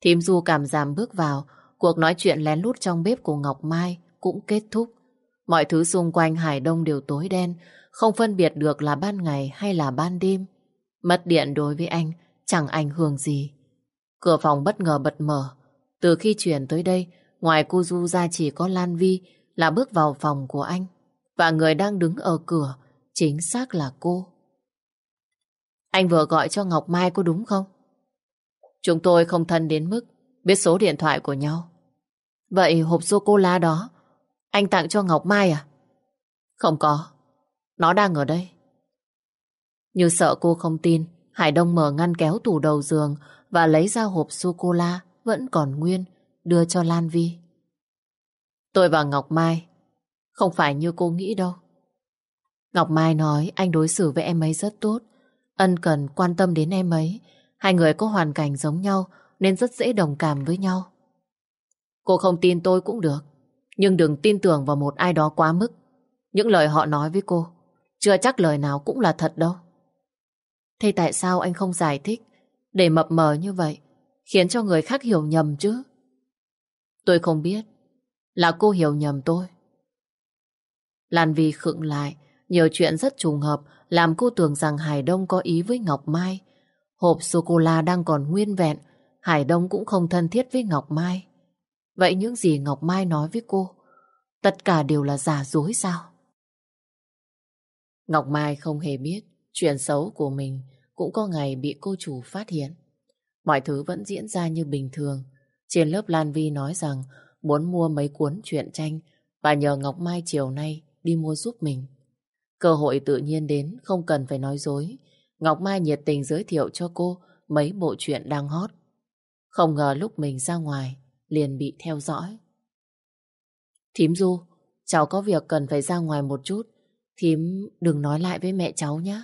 Thím Du cảm giảm bước vào, cuộc nói chuyện lén lút trong bếp của Ngọc Mai cũng kết thúc. Mọi thứ xung quanh Hải Đông đều tối đen, không phân biệt được là ban ngày hay là ban đêm. Mất điện đối với anh chẳng ảnh hưởng gì. Cửa phòng bất ngờ bật mở. Từ khi chuyển tới đây, ngoài cô Du ra chỉ có Lan Vi là bước vào phòng của anh. Và người đang đứng ở cửa chính xác là cô. Anh vừa gọi cho Ngọc Mai có đúng không? Chúng tôi không thân đến mức biết số điện thoại của nhau. Vậy hộp sô-cô-la đó anh tặng cho Ngọc Mai à? Không có. Nó đang ở đây. Như sợ cô không tin, Hải Đông mở ngăn kéo tủ đầu giường và lấy ra hộp sô-cô-la vẫn còn nguyên, đưa cho Lan Vi. Tôi và Ngọc Mai không phải như cô nghĩ đâu. Ngọc Mai nói anh đối xử với em ấy rất tốt, ân cần quan tâm đến em ấy. Hai người có hoàn cảnh giống nhau nên rất dễ đồng cảm với nhau. Cô không tin tôi cũng được, nhưng đừng tin tưởng vào một ai đó quá mức. Những lời họ nói với cô, chưa chắc lời nào cũng là thật đâu. Thế tại sao anh không giải thích để mập mờ như vậy, khiến cho người khác hiểu nhầm chứ? Tôi không biết, là cô hiểu nhầm tôi. Lan Vi khựng lại, nhiều chuyện rất trùng hợp làm cô tưởng rằng Hải Đông có ý với Ngọc Mai. Hộp sô-cô-la đang còn nguyên vẹn, Hải Đông cũng không thân thiết với Ngọc Mai. Vậy những gì Ngọc Mai nói với cô, tất cả đều là giả dối sao? Ngọc Mai không hề biết chuyện xấu của mình cũng có ngày bị cô chủ phát hiện. Mọi thứ vẫn diễn ra như bình thường. Trên lớp Lan Vi nói rằng muốn mua mấy cuốn truyện tranh và nhờ Ngọc Mai chiều nay đi mua giúp mình. Cơ hội tự nhiên đến, không cần phải nói dối. Ngọc Mai nhiệt tình giới thiệu cho cô mấy bộ truyện đang hot. Không ngờ lúc mình ra ngoài liền bị theo dõi. Thím Du, cháu có việc cần phải ra ngoài một chút. Thím đừng nói lại với mẹ cháu nhé.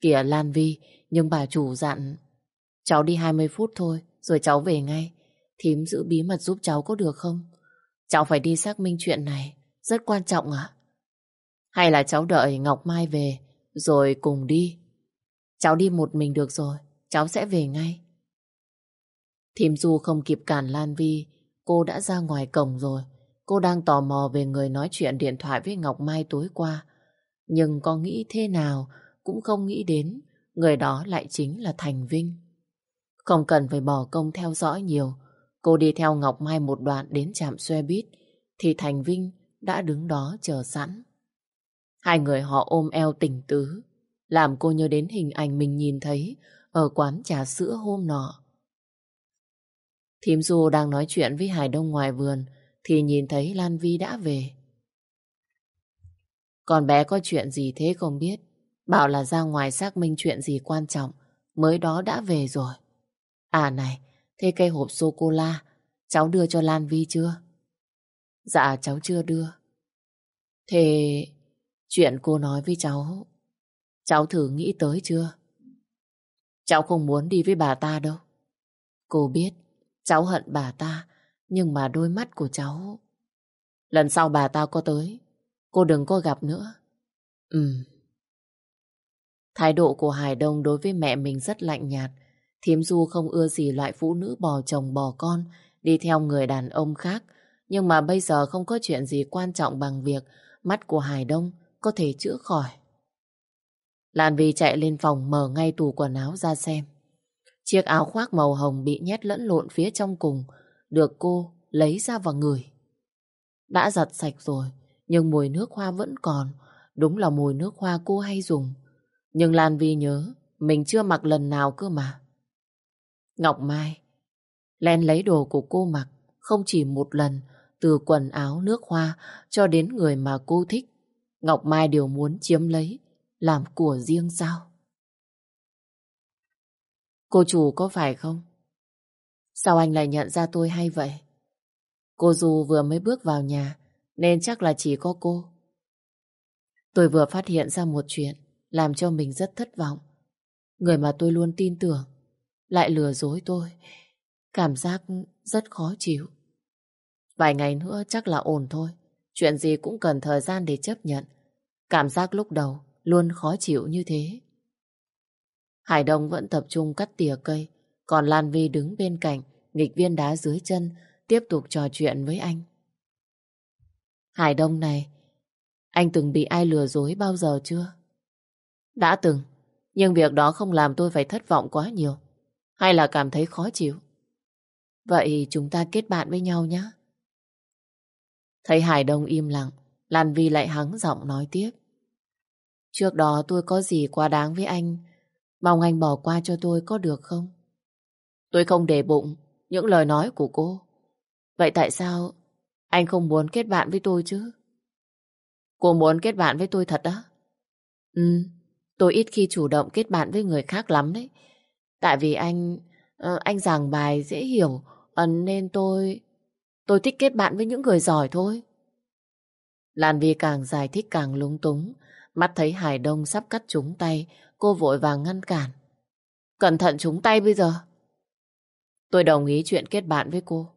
Kìa Lan Vi, nhưng bà chủ dặn. Cháu đi 20 phút thôi, rồi cháu về ngay. Thím giữ bí mật giúp cháu có được không? Cháu phải đi xác minh chuyện này, rất quan trọng ạ. Hay là cháu đợi Ngọc Mai về, rồi cùng đi. Cháu đi một mình được rồi, cháu sẽ về ngay. Thím Du không kịp cản Lan Vi, cô đã ra ngoài cổng rồi. Cô đang tò mò về người nói chuyện điện thoại với Ngọc Mai tối qua. Nhưng có nghĩ thế nào cũng không nghĩ đến người đó lại chính là Thành Vinh. Không cần phải bỏ công theo dõi nhiều. Cô đi theo Ngọc Mai một đoạn đến trạm xe buýt thì Thành Vinh đã đứng đó chờ sẵn. Hai người họ ôm eo tình tứ làm cô nhớ đến hình ảnh mình nhìn thấy ở quán trà sữa hôm nọ. Thím Du đang nói chuyện với Hải Đông ngoài vườn thì nhìn thấy Lan Vi đã về. Con bé có chuyện gì thế không biết. Bảo là ra ngoài xác minh chuyện gì quan trọng. Mới đó đã về rồi. À này, thế cây hộp sô-cô-la cháu đưa cho Lan Vi chưa? Dạ cháu chưa đưa. Thế chuyện cô nói với cháu, cháu thử nghĩ tới chưa? Cháu không muốn đi với bà ta đâu. Cô biết, cháu hận bà ta, nhưng mà đôi mắt của cháu... Lần sau bà ta có tới, cô đừng có gặp nữa. Ừ. Thái độ của Hải Đông đối với mẹ mình rất lạnh nhạt. Thiếm Du không ưa gì loại phụ nữ bò chồng bò con, đi theo người đàn ông khác. Nhưng mà bây giờ không có chuyện gì quan trọng bằng việc mắt của Hải Đông có thể chữa khỏi. Lan Vi chạy lên phòng mở ngay tủ quần áo ra xem. Chiếc áo khoác màu hồng bị nhét lẫn lộn phía trong cùng, được cô lấy ra vào người. Đã giặt sạch rồi, nhưng mùi nước hoa vẫn còn. Đúng là mùi nước hoa cô hay dùng. Nhưng Lan Vi nhớ, mình chưa mặc lần nào cơ mà. Ngọc Mai, len lấy đồ của cô mặc, không chỉ một lần, từ quần áo nước hoa cho đến người mà cô thích. Ngọc Mai đều muốn chiếm lấy, làm của riêng sao? Cô chủ có phải không? Sao anh lại nhận ra tôi hay vậy? Cô dù vừa mới bước vào nhà, nên chắc là chỉ có cô. Tôi vừa phát hiện ra một chuyện, làm cho mình rất thất vọng. Người mà tôi luôn tin tưởng, lại lừa dối tôi. Cảm giác rất khó chịu. Vài ngày nữa chắc là ổn thôi. Chuyện gì cũng cần thời gian để chấp nhận. Cảm giác lúc đầu luôn khó chịu như thế. Hải Đông vẫn tập trung cắt tỉa cây, còn Lan Vi đứng bên cạnh, nghịch viên đá dưới chân, tiếp tục trò chuyện với anh. Hải Đông này, anh từng bị ai lừa dối bao giờ chưa? Đã từng, nhưng việc đó không làm tôi phải thất vọng quá nhiều, hay là cảm thấy khó chịu. Vậy chúng ta kết bạn với nhau nhé. Thấy Hải Đông im lặng, Lan Vi lại hắng giọng nói tiếp. Trước đó tôi có gì quá đáng với anh, mong anh bỏ qua cho tôi có được không? Tôi không để bụng những lời nói của cô. Vậy tại sao anh không muốn kết bạn với tôi chứ? Cô muốn kết bạn với tôi thật á? Ừ, tôi ít khi chủ động kết bạn với người khác lắm đấy. Tại vì anh, ờ, anh giảng bài dễ hiểu, nên tôi, tôi thích kết bạn với những người giỏi thôi. Lan Vi càng giải thích càng lúng túng, mắt thấy Hải Đông sắp cắt trúng tay, cô vội vàng ngăn cản. Cẩn thận trúng tay bây giờ. Tôi đồng ý chuyện kết bạn với cô.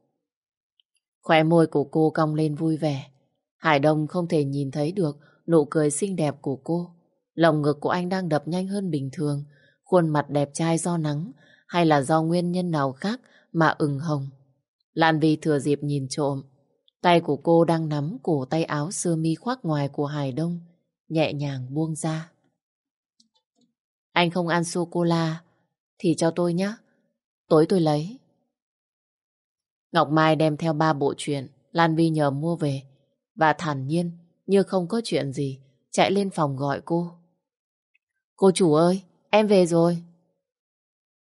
Khóe môi của cô cong lên vui vẻ. Hải Đông không thể nhìn thấy được nụ cười xinh đẹp của cô. Lòng ngực của anh đang đập nhanh hơn bình thường. Khuôn mặt đẹp trai do nắng hay là do nguyên nhân nào khác mà ửng hồng. Lan Vi thừa dịp nhìn trộm. Tay của cô đang nắm cổ tay áo sơ mi khoác ngoài của Hải Đông, nhẹ nhàng buông ra. Anh không ăn sô-cô-la, thì cho tôi nhé. Tối tôi lấy. Ngọc Mai đem theo ba bộ truyện Lan Vi nhờ mua về và thản nhiên như không có chuyện gì chạy lên phòng gọi cô. Cô chủ ơi, em về rồi.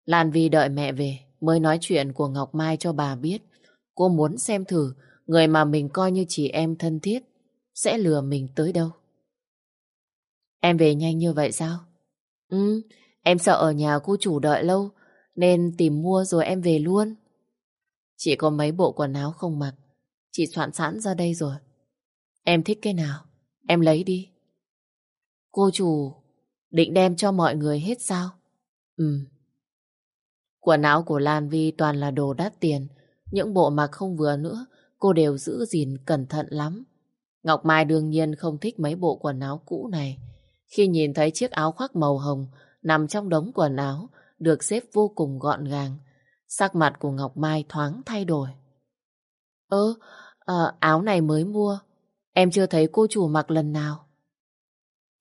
Lan Vi đợi mẹ về mới nói chuyện của Ngọc Mai cho bà biết. Cô muốn xem thử người mà mình coi như chị em thân thiết sẽ lừa mình tới đâu. Em về nhanh như vậy sao? Ừ, em sợ ở nhà cô chủ đợi lâu nên tìm mua rồi em về luôn. Chỉ có mấy bộ quần áo không mặc. Chị soạn sẵn ra đây rồi. Em thích cái nào? Em lấy đi. Cô chủ, định đem cho mọi người hết sao? Ừ. Quần áo của Lan Vi toàn là đồ đắt tiền. Những bộ mặc không vừa nữa, cô đều giữ gìn cẩn thận lắm. Ngọc Mai đương nhiên không thích mấy bộ quần áo cũ này. Khi nhìn thấy chiếc áo khoác màu hồng nằm trong đống quần áo, được xếp vô cùng gọn gàng, sắc mặt của Ngọc Mai thoáng thay đổi. Ơ, à, áo này mới mua, em chưa thấy cô chủ mặc lần nào.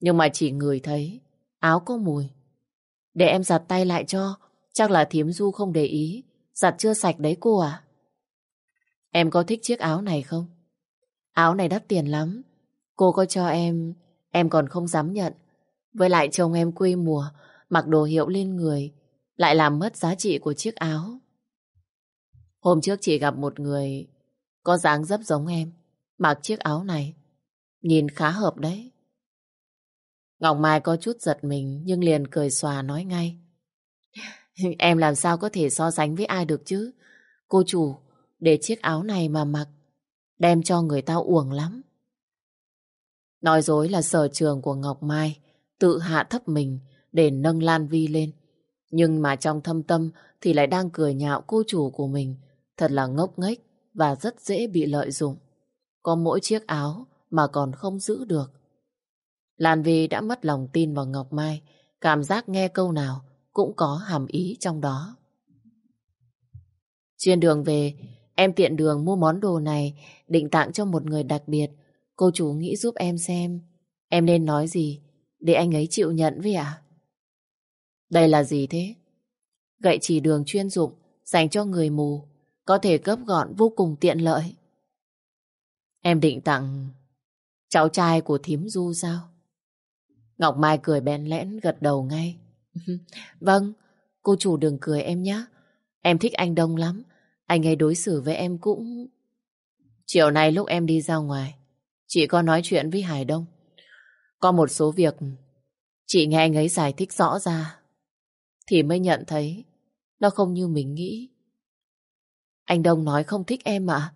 Nhưng mà chỉ người thấy, áo có mùi. Để em giặt tay lại cho, chắc là thiếm du không để ý, giặt chưa sạch đấy cô à? Em có thích chiếc áo này không? Áo này đắt tiền lắm, cô có cho em, em còn không dám nhận. Với lại chồng em quê mùa, mặc đồ hiệu lên người, lại làm mất giá trị của chiếc áo. Hôm trước chị gặp một người có dáng dấp giống em, mặc chiếc áo này. Nhìn khá hợp đấy. Ngọc Mai có chút giật mình nhưng liền cười xòa nói ngay. Em làm sao có thể so sánh với ai được chứ? Cô chủ, để chiếc áo này mà mặc, đem cho người ta uổng lắm. Nói dối là sở trường của Ngọc Mai, tự hạ thấp mình để nâng Lan Vi lên. Nhưng mà trong thâm tâm thì lại đang cười nhạo cô chủ của mình. Thật là ngốc nghếch và rất dễ bị lợi dụng. Có mỗi chiếc áo mà còn không giữ được. Lan Vi đã mất lòng tin vào Ngọc Mai, cảm giác nghe câu nào cũng có hàm ý trong đó. Trên đường về, em tiện đường mua món đồ này định tặng cho một người đặc biệt. Cô chủ nghĩ giúp em xem em nên nói gì để anh ấy chịu nhận với ạ. Đây là gì thế? Gậy chỉ đường chuyên dụng dành cho người mù, có thể gấp gọn vô cùng tiện lợi. Em định tặng cháu trai của thím Du sao? Ngọc Mai cười bén lẽn gật đầu ngay. vâng, cô chủ đừng cười em nhé. Em thích anh Đông lắm. Anh ấy đối xử với em cũng... Chiều nay lúc em đi ra ngoài, chị có nói chuyện với Hải Đông. Có một số việc chị nghe anh ấy giải thích rõ ra thì mới nhận thấy nó không như mình nghĩ. Anh Đông nói không thích em ạ.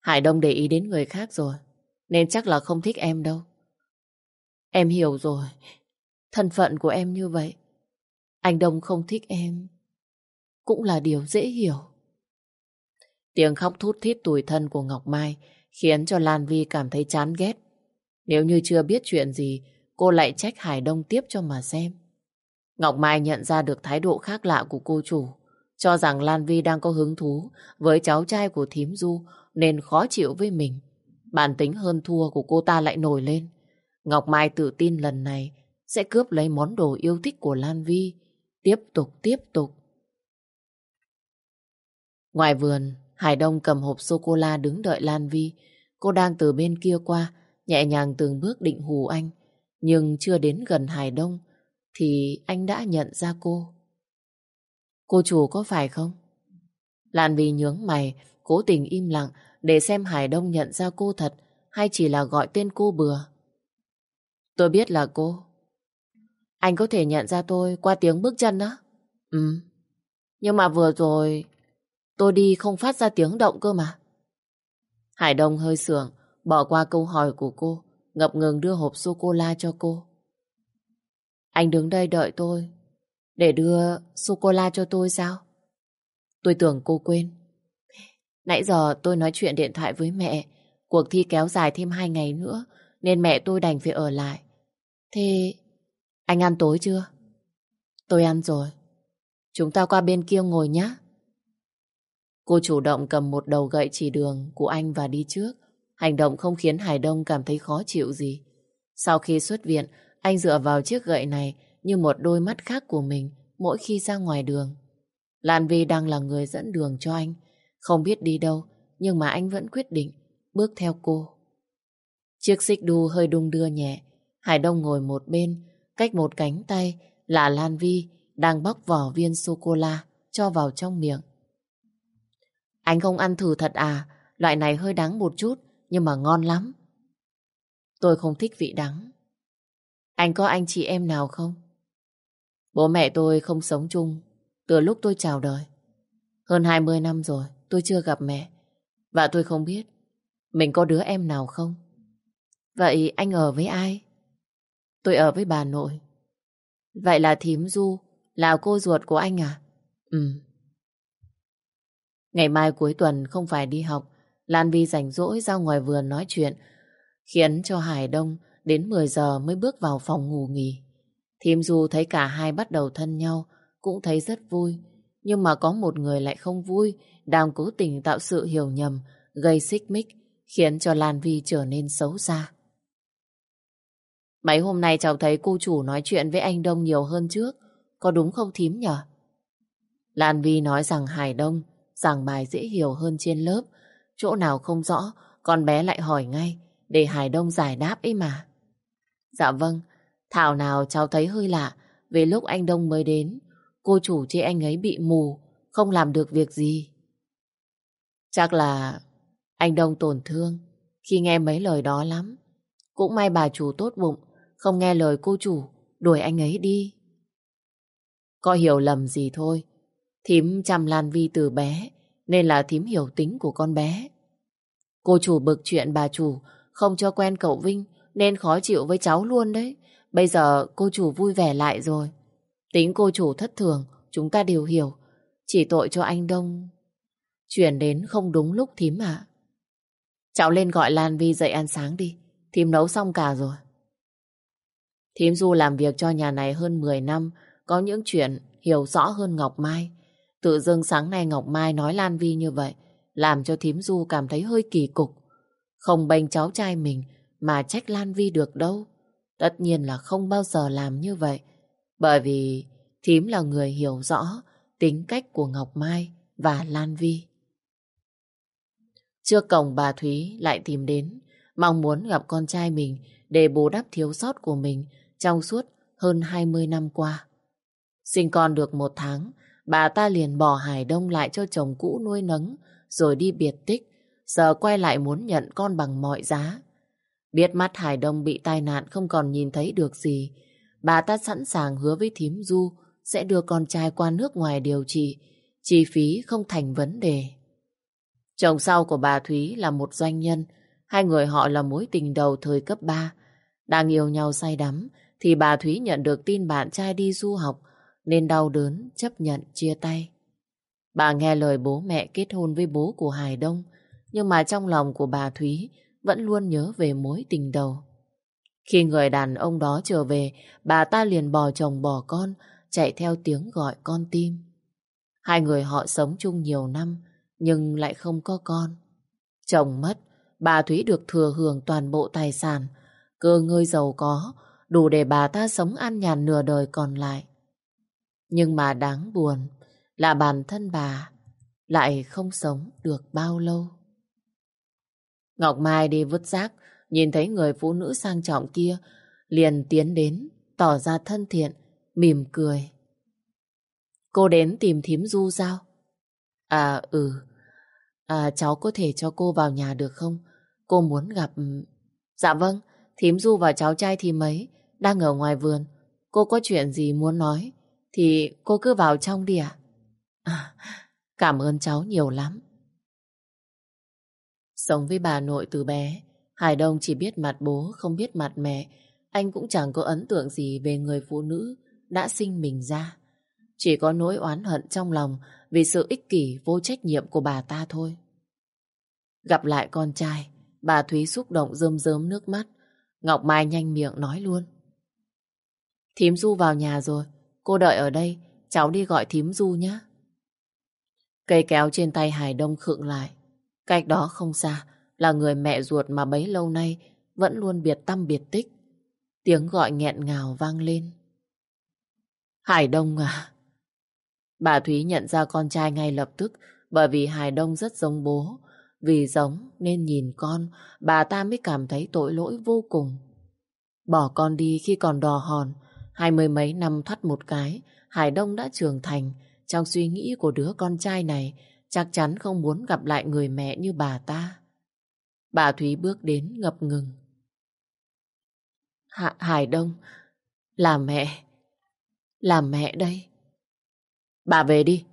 Hải Đông để ý đến người khác rồi, nên chắc là không thích em đâu. Em hiểu rồi, thân phận của em như vậy. Anh Đông không thích em, cũng là điều dễ hiểu. Tiếng khóc thút thít tủi thân của Ngọc Mai khiến cho Lan Vi cảm thấy chán ghét. Nếu như chưa biết chuyện gì, cô lại trách Hải Đông tiếp cho mà xem. Ngọc Mai nhận ra được thái độ khác lạ của cô chủ, cho rằng Lan Vi đang có hứng thú với cháu trai của thím Du nên khó chịu với mình. Bản tính hơn thua của cô ta lại nổi lên. Ngọc Mai tự tin lần này sẽ cướp lấy món đồ yêu thích của Lan Vi. Tiếp tục, tiếp tục. Ngoài vườn, Hải Đông cầm hộp sô-cô-la đứng đợi Lan Vi. Cô đang từ bên kia qua, nhẹ nhàng từng bước định hù anh. Nhưng chưa đến gần Hải Đông thì anh đã nhận ra cô. Cô chủ có phải không? Lan Vi nhướng mày, cố tình im lặng để xem Hải Đông nhận ra cô thật hay chỉ là gọi tên cô bừa. Tôi biết là cô. Anh có thể nhận ra tôi qua tiếng bước chân đó. Ừ. Nhưng mà vừa rồi tôi đi không phát ra tiếng động cơ mà. Hải Đông hơi sưởng, bỏ qua câu hỏi của cô, ngập ngừng đưa hộp sô-cô-la cho cô. Anh đứng đây đợi tôi, để đưa sô-cô-la cho tôi sao? Tôi tưởng cô quên. Nãy giờ tôi nói chuyện điện thoại với mẹ, cuộc thi kéo dài thêm hai ngày nữa, nên mẹ tôi đành phải ở lại. Thế anh ăn tối chưa? Tôi ăn rồi. Chúng ta qua bên kia ngồi nhé. Cô chủ động cầm một đầu gậy chỉ đường của anh và đi trước. Hành động không khiến Hải Đông cảm thấy khó chịu gì. Sau khi xuất viện, anh dựa vào chiếc gậy này như một đôi mắt khác của mình mỗi khi ra ngoài đường. Lan Vi đang là người dẫn đường cho anh. Không biết đi đâu, nhưng mà anh vẫn quyết định bước theo cô. Chiếc xích đu hơi đung đưa nhẹ. Hải Đông ngồi một bên, cách một cánh tay là Lan Vi đang bóc vỏ viên sô-cô-la cho vào trong miệng. Anh không ăn thử thật à? Loại này hơi đắng một chút, nhưng mà ngon lắm. Tôi không thích vị đắng. Anh có anh chị em nào không? Bố mẹ tôi không sống chung từ lúc tôi chào đời. Hơn 20 năm rồi, tôi chưa gặp mẹ. Và tôi không biết mình có đứa em nào không. Vậy anh ở với ai? Tôi ở với bà nội. Vậy là thím Du, là cô ruột của anh à? Ừ. Ngày mai cuối tuần không phải đi học, Lan Vi rảnh rỗi ra ngoài vườn nói chuyện, khiến cho Hải Đông đến 10 giờ mới bước vào phòng ngủ nghỉ. Thím Du thấy cả hai bắt đầu thân nhau, cũng thấy rất vui. Nhưng mà có một người lại không vui, đang cố tình tạo sự hiểu nhầm, gây xích mích, khiến cho Lan Vi trở nên xấu xa. Mấy hôm nay cháu thấy cô chủ nói chuyện với anh Đông nhiều hơn trước, có đúng không thím nhở? Lan Vi nói rằng Hải Đông giảng bài dễ hiểu hơn trên lớp, chỗ nào không rõ, con bé lại hỏi ngay, để Hải Đông giải đáp ấy mà. Dạ vâng, thảo nào cháu thấy hơi lạ, về lúc anh Đông mới đến, cô chủ chê anh ấy bị mù, không làm được việc gì. Chắc là anh Đông tổn thương khi nghe mấy lời đó lắm. Cũng may bà chủ tốt bụng, không nghe lời cô chủ, đuổi anh ấy đi. Có hiểu lầm gì thôi, thím chăm Lan Vi từ bé, nên là thím hiểu tính của con bé. Cô chủ bực chuyện bà chủ không cho quen cậu Vinh nên khó chịu với cháu luôn đấy. Bây giờ cô chủ vui vẻ lại rồi. Tính cô chủ thất thường, chúng ta đều hiểu. Chỉ tội cho anh Đông. Chuyển đến không đúng lúc thím ạ. Cháu lên gọi Lan Vi dậy ăn sáng đi. Thím nấu xong cả rồi. Thím Du làm việc cho nhà này hơn 10 năm, có những chuyện hiểu rõ hơn Ngọc Mai. Tự dưng sáng nay Ngọc Mai nói Lan Vi như vậy, làm cho thím Du cảm thấy hơi kỳ cục. Không bênh cháu trai mình mà trách Lan Vi được đâu. Tất nhiên là không bao giờ làm như vậy. Bởi vì thím là người hiểu rõ tính cách của Ngọc Mai và Lan Vi. Trước cổng bà Thúy lại tìm đến, mong muốn gặp con trai mình để bù đắp thiếu sót của mình trong suốt hơn 20 năm qua. Sinh con được một tháng, bà ta liền bỏ Hải Đông lại cho chồng cũ nuôi nấng, rồi đi biệt tích, giờ quay lại muốn nhận con bằng mọi giá. Biết mắt Hải Đông bị tai nạn không còn nhìn thấy được gì, bà ta sẵn sàng hứa với thím Du sẽ đưa con trai qua nước ngoài điều trị, chi phí không thành vấn đề. Chồng sau của bà Thúy là một doanh nhân, hai người họ là mối tình đầu thời cấp 3. Đang yêu nhau say đắm, thì bà Thúy nhận được tin bạn trai đi du học, nên đau đớn chấp nhận chia tay. Bà nghe lời bố mẹ kết hôn với bố của Hải Đông, nhưng mà trong lòng của bà Thúy vẫn luôn nhớ về mối tình đầu. Khi người đàn ông đó trở về, bà ta liền bỏ chồng bỏ con, chạy theo tiếng gọi con tim. Hai người họ sống chung nhiều năm, nhưng lại không có con. Chồng mất, bà Thúy được thừa hưởng toàn bộ tài sản, cơ ngơi giàu có, đủ để bà ta sống an nhàn nửa đời còn lại. Nhưng mà đáng buồn là bản thân bà lại không sống được bao lâu. Ngọc Mai đi vứt rác, nhìn thấy người phụ nữ sang trọng kia, liền tiến đến, tỏ ra thân thiện, mỉm cười. Cô đến tìm thím Du sao? À ừ, à, cháu có thể cho cô vào nhà được không? Cô muốn gặp... Ừ, dạ vâng, thím Du và cháu trai thì mấy đang ở ngoài vườn. Cô có chuyện gì muốn nói thì cô cứ vào trong đi ạ. À? cảm ơn cháu nhiều lắm. Sống với bà nội từ bé, Hải Đông chỉ biết mặt bố, không biết mặt mẹ. Anh cũng chẳng có ấn tượng gì về người phụ nữ đã sinh mình ra. Chỉ có nỗi oán hận trong lòng vì sự ích kỷ vô trách nhiệm của bà ta thôi. Gặp lại con trai, bà Thúy xúc động rơm rớm nước mắt. Ngọc Mai nhanh miệng nói luôn. Thím Du vào nhà rồi, cô đợi ở đây, cháu đi gọi thím Du nhé. Cây kéo trên tay Hải Đông khựng lại. Cách đó không xa là người mẹ ruột mà bấy lâu nay vẫn luôn biệt tâm biệt tích. Tiếng gọi nghẹn ngào vang lên. Hải Đông à? Bà Thúy nhận ra con trai ngay lập tức bởi vì Hải Đông rất giống bố. Vì giống nên nhìn con, bà ta mới cảm thấy tội lỗi vô cùng. Bỏ con đi khi còn đò hòn, hai mươi mấy năm thoát một cái, Hải Đông đã trưởng thành. Trong suy nghĩ của đứa con trai này, chắc chắn không muốn gặp lại người mẹ như bà ta. Bà Thúy bước đến ngập ngừng. Hạ Hải Đông, là mẹ, là mẹ đây. Bà về đi.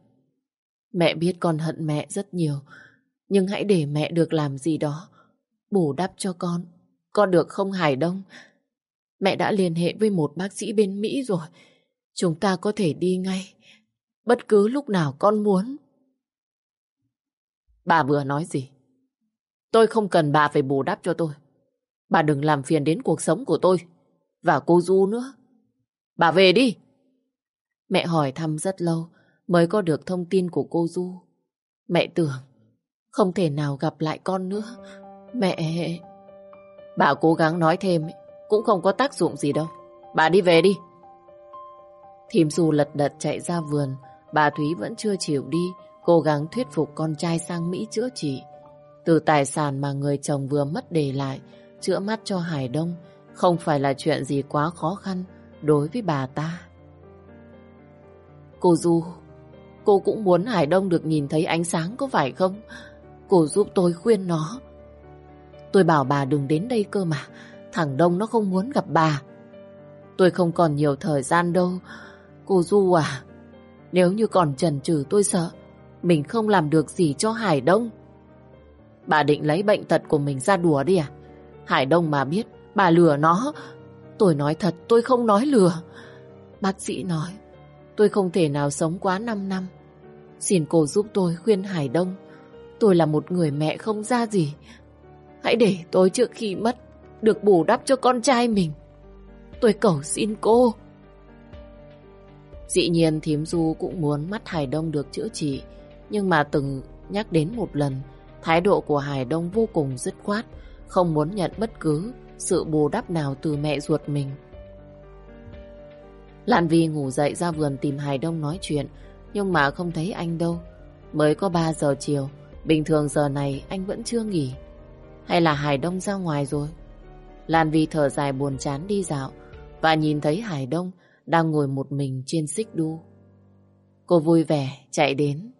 Mẹ biết con hận mẹ rất nhiều, nhưng hãy để mẹ được làm gì đó, bù đắp cho con. Con được không Hải Đông? Mẹ đã liên hệ với một bác sĩ bên Mỹ rồi. Chúng ta có thể đi ngay. Bất cứ lúc nào con muốn. Bà vừa nói gì? Tôi không cần bà phải bù đắp cho tôi. Bà đừng làm phiền đến cuộc sống của tôi. Và cô Du nữa. Bà về đi. Mẹ hỏi thăm rất lâu mới có được thông tin của cô Du. Mẹ tưởng không thể nào gặp lại con nữa. Mẹ... Bà cố gắng nói thêm cũng không có tác dụng gì đâu. Bà đi về đi. Thìm dù lật đật chạy ra vườn. Bà Thúy vẫn chưa chịu đi, cố gắng thuyết phục con trai sang Mỹ chữa trị. Từ tài sản mà người chồng vừa mất để lại, chữa mắt cho Hải Đông không phải là chuyện gì quá khó khăn đối với bà ta. Cô Du, cô cũng muốn Hải Đông được nhìn thấy ánh sáng có phải không? Cô giúp tôi khuyên nó. Tôi bảo bà đừng đến đây cơ mà, thằng Đông nó không muốn gặp bà. Tôi không còn nhiều thời gian đâu. Cô Du à, nếu như còn chần chừ tôi sợ mình không làm được gì cho Hải Đông. Bà định lấy bệnh tật của mình ra đùa đi à? Hải Đông mà biết, bà lừa nó. Tôi nói thật, tôi không nói lừa. Bác sĩ nói, tôi không thể nào sống quá 5 năm. Xin cô giúp tôi khuyên Hải Đông. Tôi là một người mẹ không ra gì. Hãy để tôi trước khi mất, được bù đắp cho con trai mình. Tôi cầu xin cô. Dĩ nhiên thím Du cũng muốn mắt Hải Đông được chữa trị, nhưng mà từng nhắc đến một lần, thái độ của Hải Đông vô cùng dứt khoát, không muốn nhận bất cứ sự bù đắp nào từ mẹ ruột mình. Lan Vi ngủ dậy ra vườn tìm Hải Đông nói chuyện, nhưng mà không thấy anh đâu. Mới có 3 giờ chiều, bình thường giờ này anh vẫn chưa nghỉ. Hay là Hải Đông ra ngoài rồi? Lan Vi thở dài buồn chán đi dạo và nhìn thấy Hải Đông đang ngồi một mình trên xích đu. Cô vui vẻ chạy đến.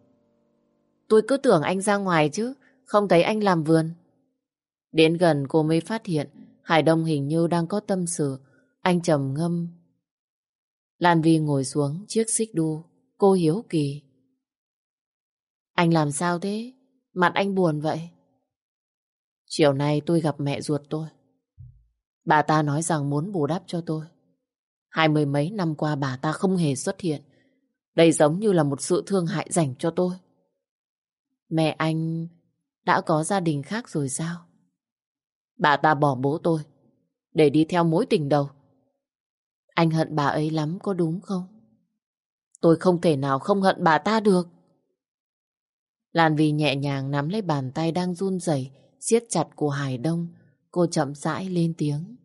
Tôi cứ tưởng anh ra ngoài chứ, không thấy anh làm vườn. Đến gần cô mới phát hiện Hải Đông hình như đang có tâm sự. Anh trầm ngâm. Lan Vi ngồi xuống chiếc xích đu. Cô hiếu kỳ. Anh làm sao thế? Mặt anh buồn vậy. Chiều nay tôi gặp mẹ ruột tôi. Bà ta nói rằng muốn bù đắp cho tôi. Hai mươi mấy năm qua bà ta không hề xuất hiện. Đây giống như là một sự thương hại dành cho tôi. Mẹ anh đã có gia đình khác rồi sao? Bà ta bỏ bố tôi để đi theo mối tình đầu. Anh hận bà ấy lắm có đúng không? Tôi không thể nào không hận bà ta được. Lan Vi nhẹ nhàng nắm lấy bàn tay đang run rẩy siết chặt của Hải Đông. Cô chậm rãi lên tiếng.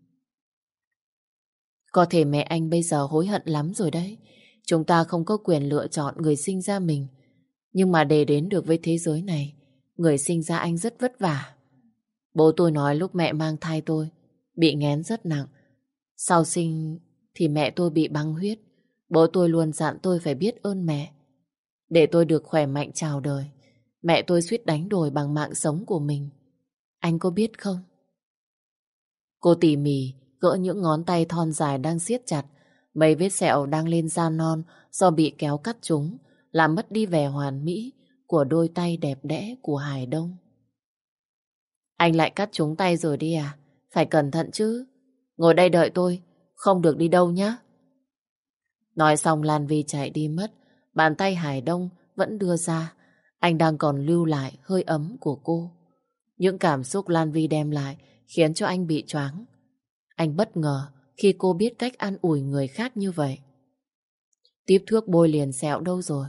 Có thể mẹ anh bây giờ hối hận lắm rồi đấy. Chúng ta không có quyền lựa chọn người sinh ra mình. Nhưng mà để đến được với thế giới này, người sinh ra anh rất vất vả. Bố tôi nói lúc mẹ mang thai tôi, bị ngén rất nặng. Sau sinh thì mẹ tôi bị băng huyết. Bố tôi luôn dặn tôi phải biết ơn mẹ. Để tôi được khỏe mạnh chào đời, mẹ tôi suýt đánh đổi bằng mạng sống của mình. Anh có biết không? Cô tỉ mỉ gỡ những ngón tay thon dài đang siết chặt. Mấy vết sẹo đang lên da non do bị kéo cắt chúng, làm mất đi vẻ hoàn mỹ của đôi tay đẹp đẽ của Hải Đông. Anh lại cắt chúng tay rồi đi à? Phải cẩn thận chứ. Ngồi đây đợi tôi, không được đi đâu nhé. Nói xong Lan Vi chạy đi mất, bàn tay Hải Đông vẫn đưa ra. Anh đang còn lưu lại hơi ấm của cô. Những cảm xúc Lan Vi đem lại khiến cho anh bị choáng. Anh bất ngờ khi cô biết cách an ủi người khác như vậy. Tiếp thước bôi liền sẹo đâu rồi?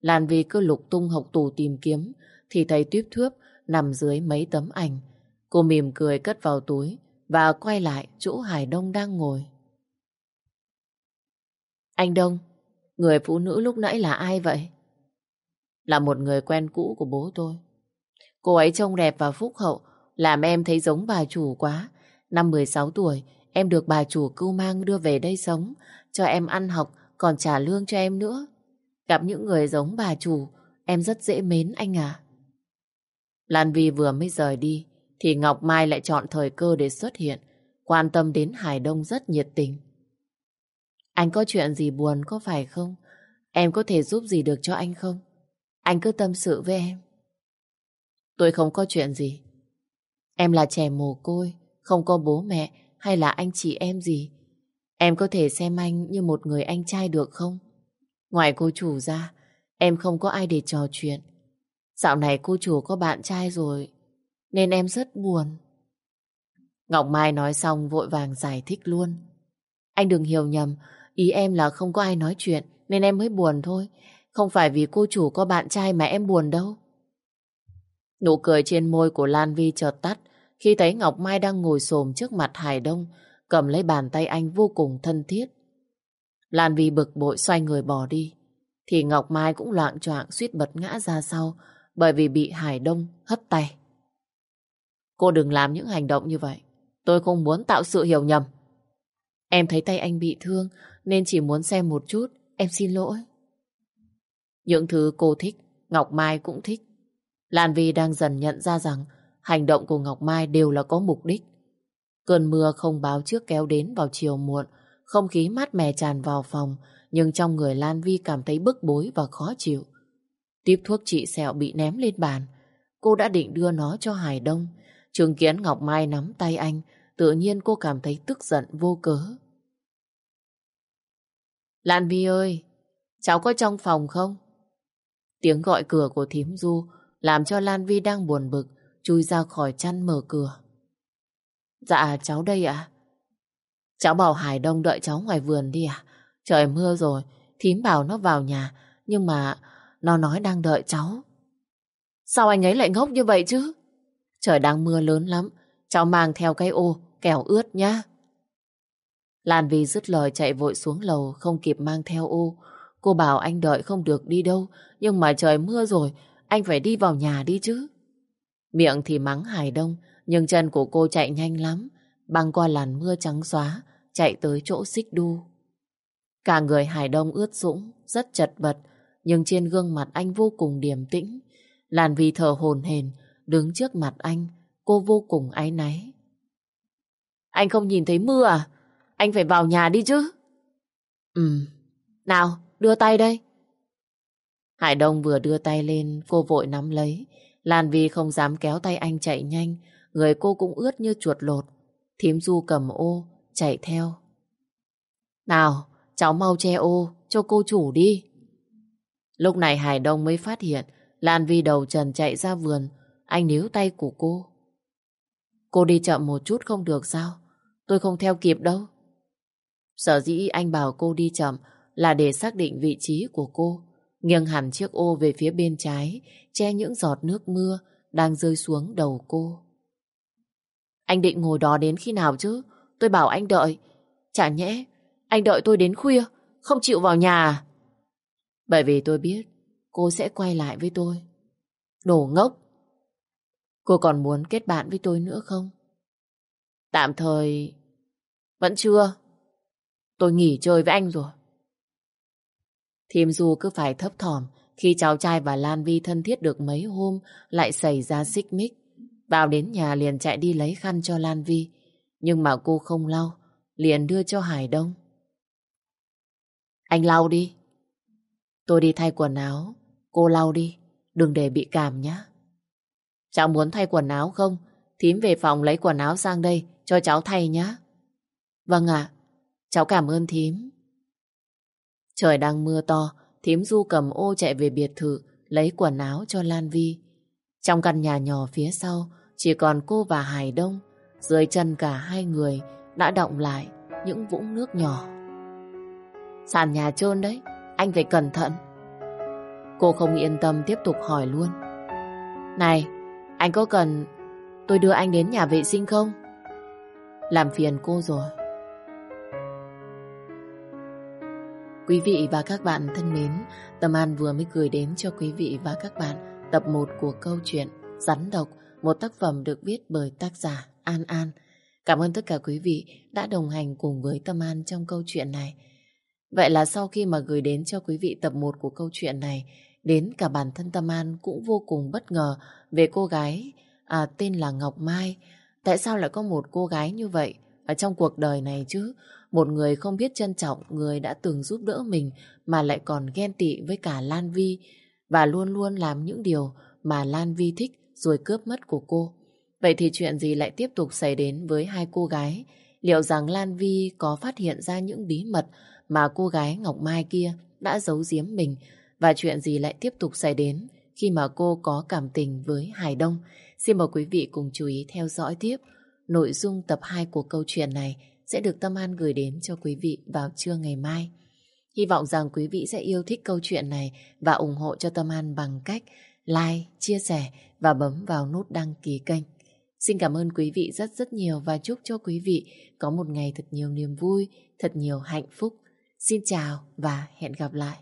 Lan Vi cứ lục tung học tủ tìm kiếm thì thấy tiếp thước nằm dưới mấy tấm ảnh. Cô mỉm cười cất vào túi và quay lại chỗ Hải Đông đang ngồi. Anh Đông, người phụ nữ lúc nãy là ai vậy? Là một người quen cũ của bố tôi. Cô ấy trông đẹp và phúc hậu, làm em thấy giống bà chủ quá. Năm 16 tuổi, em được bà chủ cưu mang đưa về đây sống, cho em ăn học, còn trả lương cho em nữa. Gặp những người giống bà chủ, em rất dễ mến anh à. Lan Vi vừa mới rời đi, thì Ngọc Mai lại chọn thời cơ để xuất hiện, quan tâm đến Hải Đông rất nhiệt tình. Anh có chuyện gì buồn có phải không? Em có thể giúp gì được cho anh không? Anh cứ tâm sự với em. Tôi không có chuyện gì. Em là trẻ mồ côi, không có bố mẹ hay là anh chị em gì. Em có thể xem anh như một người anh trai được không? Ngoài cô chủ ra, em không có ai để trò chuyện. Dạo này cô chủ có bạn trai rồi, nên em rất buồn. Ngọc Mai nói xong vội vàng giải thích luôn. Anh đừng hiểu nhầm, ý em là không có ai nói chuyện nên em mới buồn thôi. Không phải vì cô chủ có bạn trai mà em buồn đâu. Nụ cười trên môi của Lan Vi chợt tắt khi thấy Ngọc Mai đang ngồi xồm trước mặt Hải Đông, cầm lấy bàn tay anh vô cùng thân thiết. Lan Vi bực bội xoay người bỏ đi, thì Ngọc Mai cũng loạn choạng suýt bật ngã ra sau bởi vì bị Hải Đông hất tay. Cô đừng làm những hành động như vậy. Tôi không muốn tạo sự hiểu nhầm. Em thấy tay anh bị thương nên chỉ muốn xem một chút. Em xin lỗi. Những thứ cô thích, Ngọc Mai cũng thích. Lan Vi đang dần nhận ra rằng hành động của Ngọc Mai đều là có mục đích. Cơn mưa không báo trước kéo đến vào chiều muộn, không khí mát mẻ tràn vào phòng, nhưng trong người Lan Vi cảm thấy bức bối và khó chịu. Tiếp thuốc trị sẹo bị ném lên bàn. Cô đã định đưa nó cho Hải Đông. Chứng kiến Ngọc Mai nắm tay anh, tự nhiên cô cảm thấy tức giận vô cớ. Lan Vi ơi, cháu có trong phòng không? Tiếng gọi cửa của thím Du làm cho Lan Vi đang buồn bực, chui ra khỏi chăn mở cửa. Dạ, cháu đây ạ. Cháu bảo Hải Đông đợi cháu ngoài vườn đi à? Trời mưa rồi, thím bảo nó vào nhà, nhưng mà nó nói đang đợi cháu. Sao anh ấy lại ngốc như vậy chứ? Trời đang mưa lớn lắm, cháu mang theo cái ô, kẻo ướt nhá. Lan Vi dứt lời chạy vội xuống lầu, không kịp mang theo ô. Cô bảo anh đợi không được đi đâu, nhưng mà trời mưa rồi, anh phải đi vào nhà đi chứ. Miệng thì mắng Hải Đông, nhưng chân của cô chạy nhanh lắm, băng qua làn mưa trắng xóa, chạy tới chỗ xích đu. Cả người Hải Đông ướt sũng, rất chật vật, nhưng trên gương mặt anh vô cùng điềm tĩnh. Làn vì thở hồn hền, đứng trước mặt anh, cô vô cùng áy náy. Anh không nhìn thấy mưa à? Anh phải vào nhà đi chứ. Ừ, nào, đưa tay đây. Hải Đông vừa đưa tay lên, cô vội nắm lấy. Lan Vi không dám kéo tay anh chạy nhanh, người cô cũng ướt như chuột lột. Thím Du cầm ô, chạy theo. Nào, cháu mau che ô, cho cô chủ đi. Lúc này Hải Đông mới phát hiện Lan Vi đầu trần chạy ra vườn Anh níu tay của cô Cô đi chậm một chút không được sao Tôi không theo kịp đâu Sở dĩ anh bảo cô đi chậm Là để xác định vị trí của cô Nghiêng hẳn chiếc ô về phía bên trái, Che những giọt nước mưa Đang rơi xuống đầu cô Anh định ngồi đó đến khi nào chứ Tôi bảo anh đợi Chả nhẽ, Anh đợi tôi đến khuya, Không chịu vào nhà à bởi vì tôi biết cô sẽ quay lại với tôi. Đồ ngốc! Cô còn muốn kết bạn với tôi nữa không? Tạm thời... Vẫn chưa. Tôi nghỉ chơi với anh rồi. Thiêm Du cứ phải thấp thỏm khi cháu trai và Lan Vi thân thiết được mấy hôm lại xảy ra xích mích. Vào đến nhà liền chạy đi lấy khăn cho Lan Vi. Nhưng mà cô không lau, liền đưa cho Hải Đông. Anh lau đi. Tôi đi thay quần áo, cô lau đi, đừng để bị cảm nhé. Cháu muốn thay quần áo không? Thím về phòng lấy quần áo sang đây cho cháu thay nhé. Vâng ạ, cháu cảm ơn thím. Trời đang mưa to, thím Du cầm ô chạy về biệt thự lấy quần áo cho Lan Vi. Trong căn nhà nhỏ phía sau chỉ còn cô và Hải Đông. Dưới chân cả hai người đã động lại những vũng nước nhỏ. Sàn nhà trơn đấy, anh phải cẩn thận. Cô không yên tâm tiếp tục hỏi luôn. Này, anh có cần tôi đưa anh đến nhà vệ sinh không? Làm phiền cô rồi. Quý vị và các bạn thân mến, Tâm An vừa mới gửi đến cho quý vị và các bạn tập 1 của câu chuyện Rắn độc, một tác phẩm được viết bởi tác giả An An. Cảm ơn tất cả quý vị đã đồng hành cùng với Tâm An trong câu chuyện này. Vậy là sau khi mà gửi đến cho quý vị tập 1 của câu chuyện này, đến cả bản thân Tâm An cũng vô cùng bất ngờ về cô gái à, tên là Ngọc Mai. Tại sao lại có một cô gái như vậy ở trong cuộc đời này chứ? Một người không biết trân trọng người đã từng giúp đỡ mình mà lại còn ghen tị với cả Lan Vi. và luôn luôn làm những điều mà Lan Vi thích rồi cướp mất của cô. Vậy thì chuyện gì lại tiếp tục xảy đến với hai cô gái? Liệu rằng Lan Vi có phát hiện ra những bí mật mà cô gái Ngọc Mai kia đã giấu giếm mình và chuyện gì lại tiếp tục xảy đến khi mà cô có cảm tình với Hải Đông? Xin mời quý vị cùng chú ý theo dõi tiếp nội dung tập 2 của câu chuyện này sẽ được Tâm An gửi đến cho quý vị vào trưa ngày mai. Hy vọng rằng quý vị sẽ yêu thích câu chuyện này và ủng hộ cho Tâm An bằng cách like, chia sẻ và bấm vào nút đăng ký kênh. Xin cảm ơn quý vị rất rất nhiều và chúc cho quý vị có một ngày thật nhiều niềm vui, thật nhiều hạnh phúc. Xin chào và hẹn gặp lại.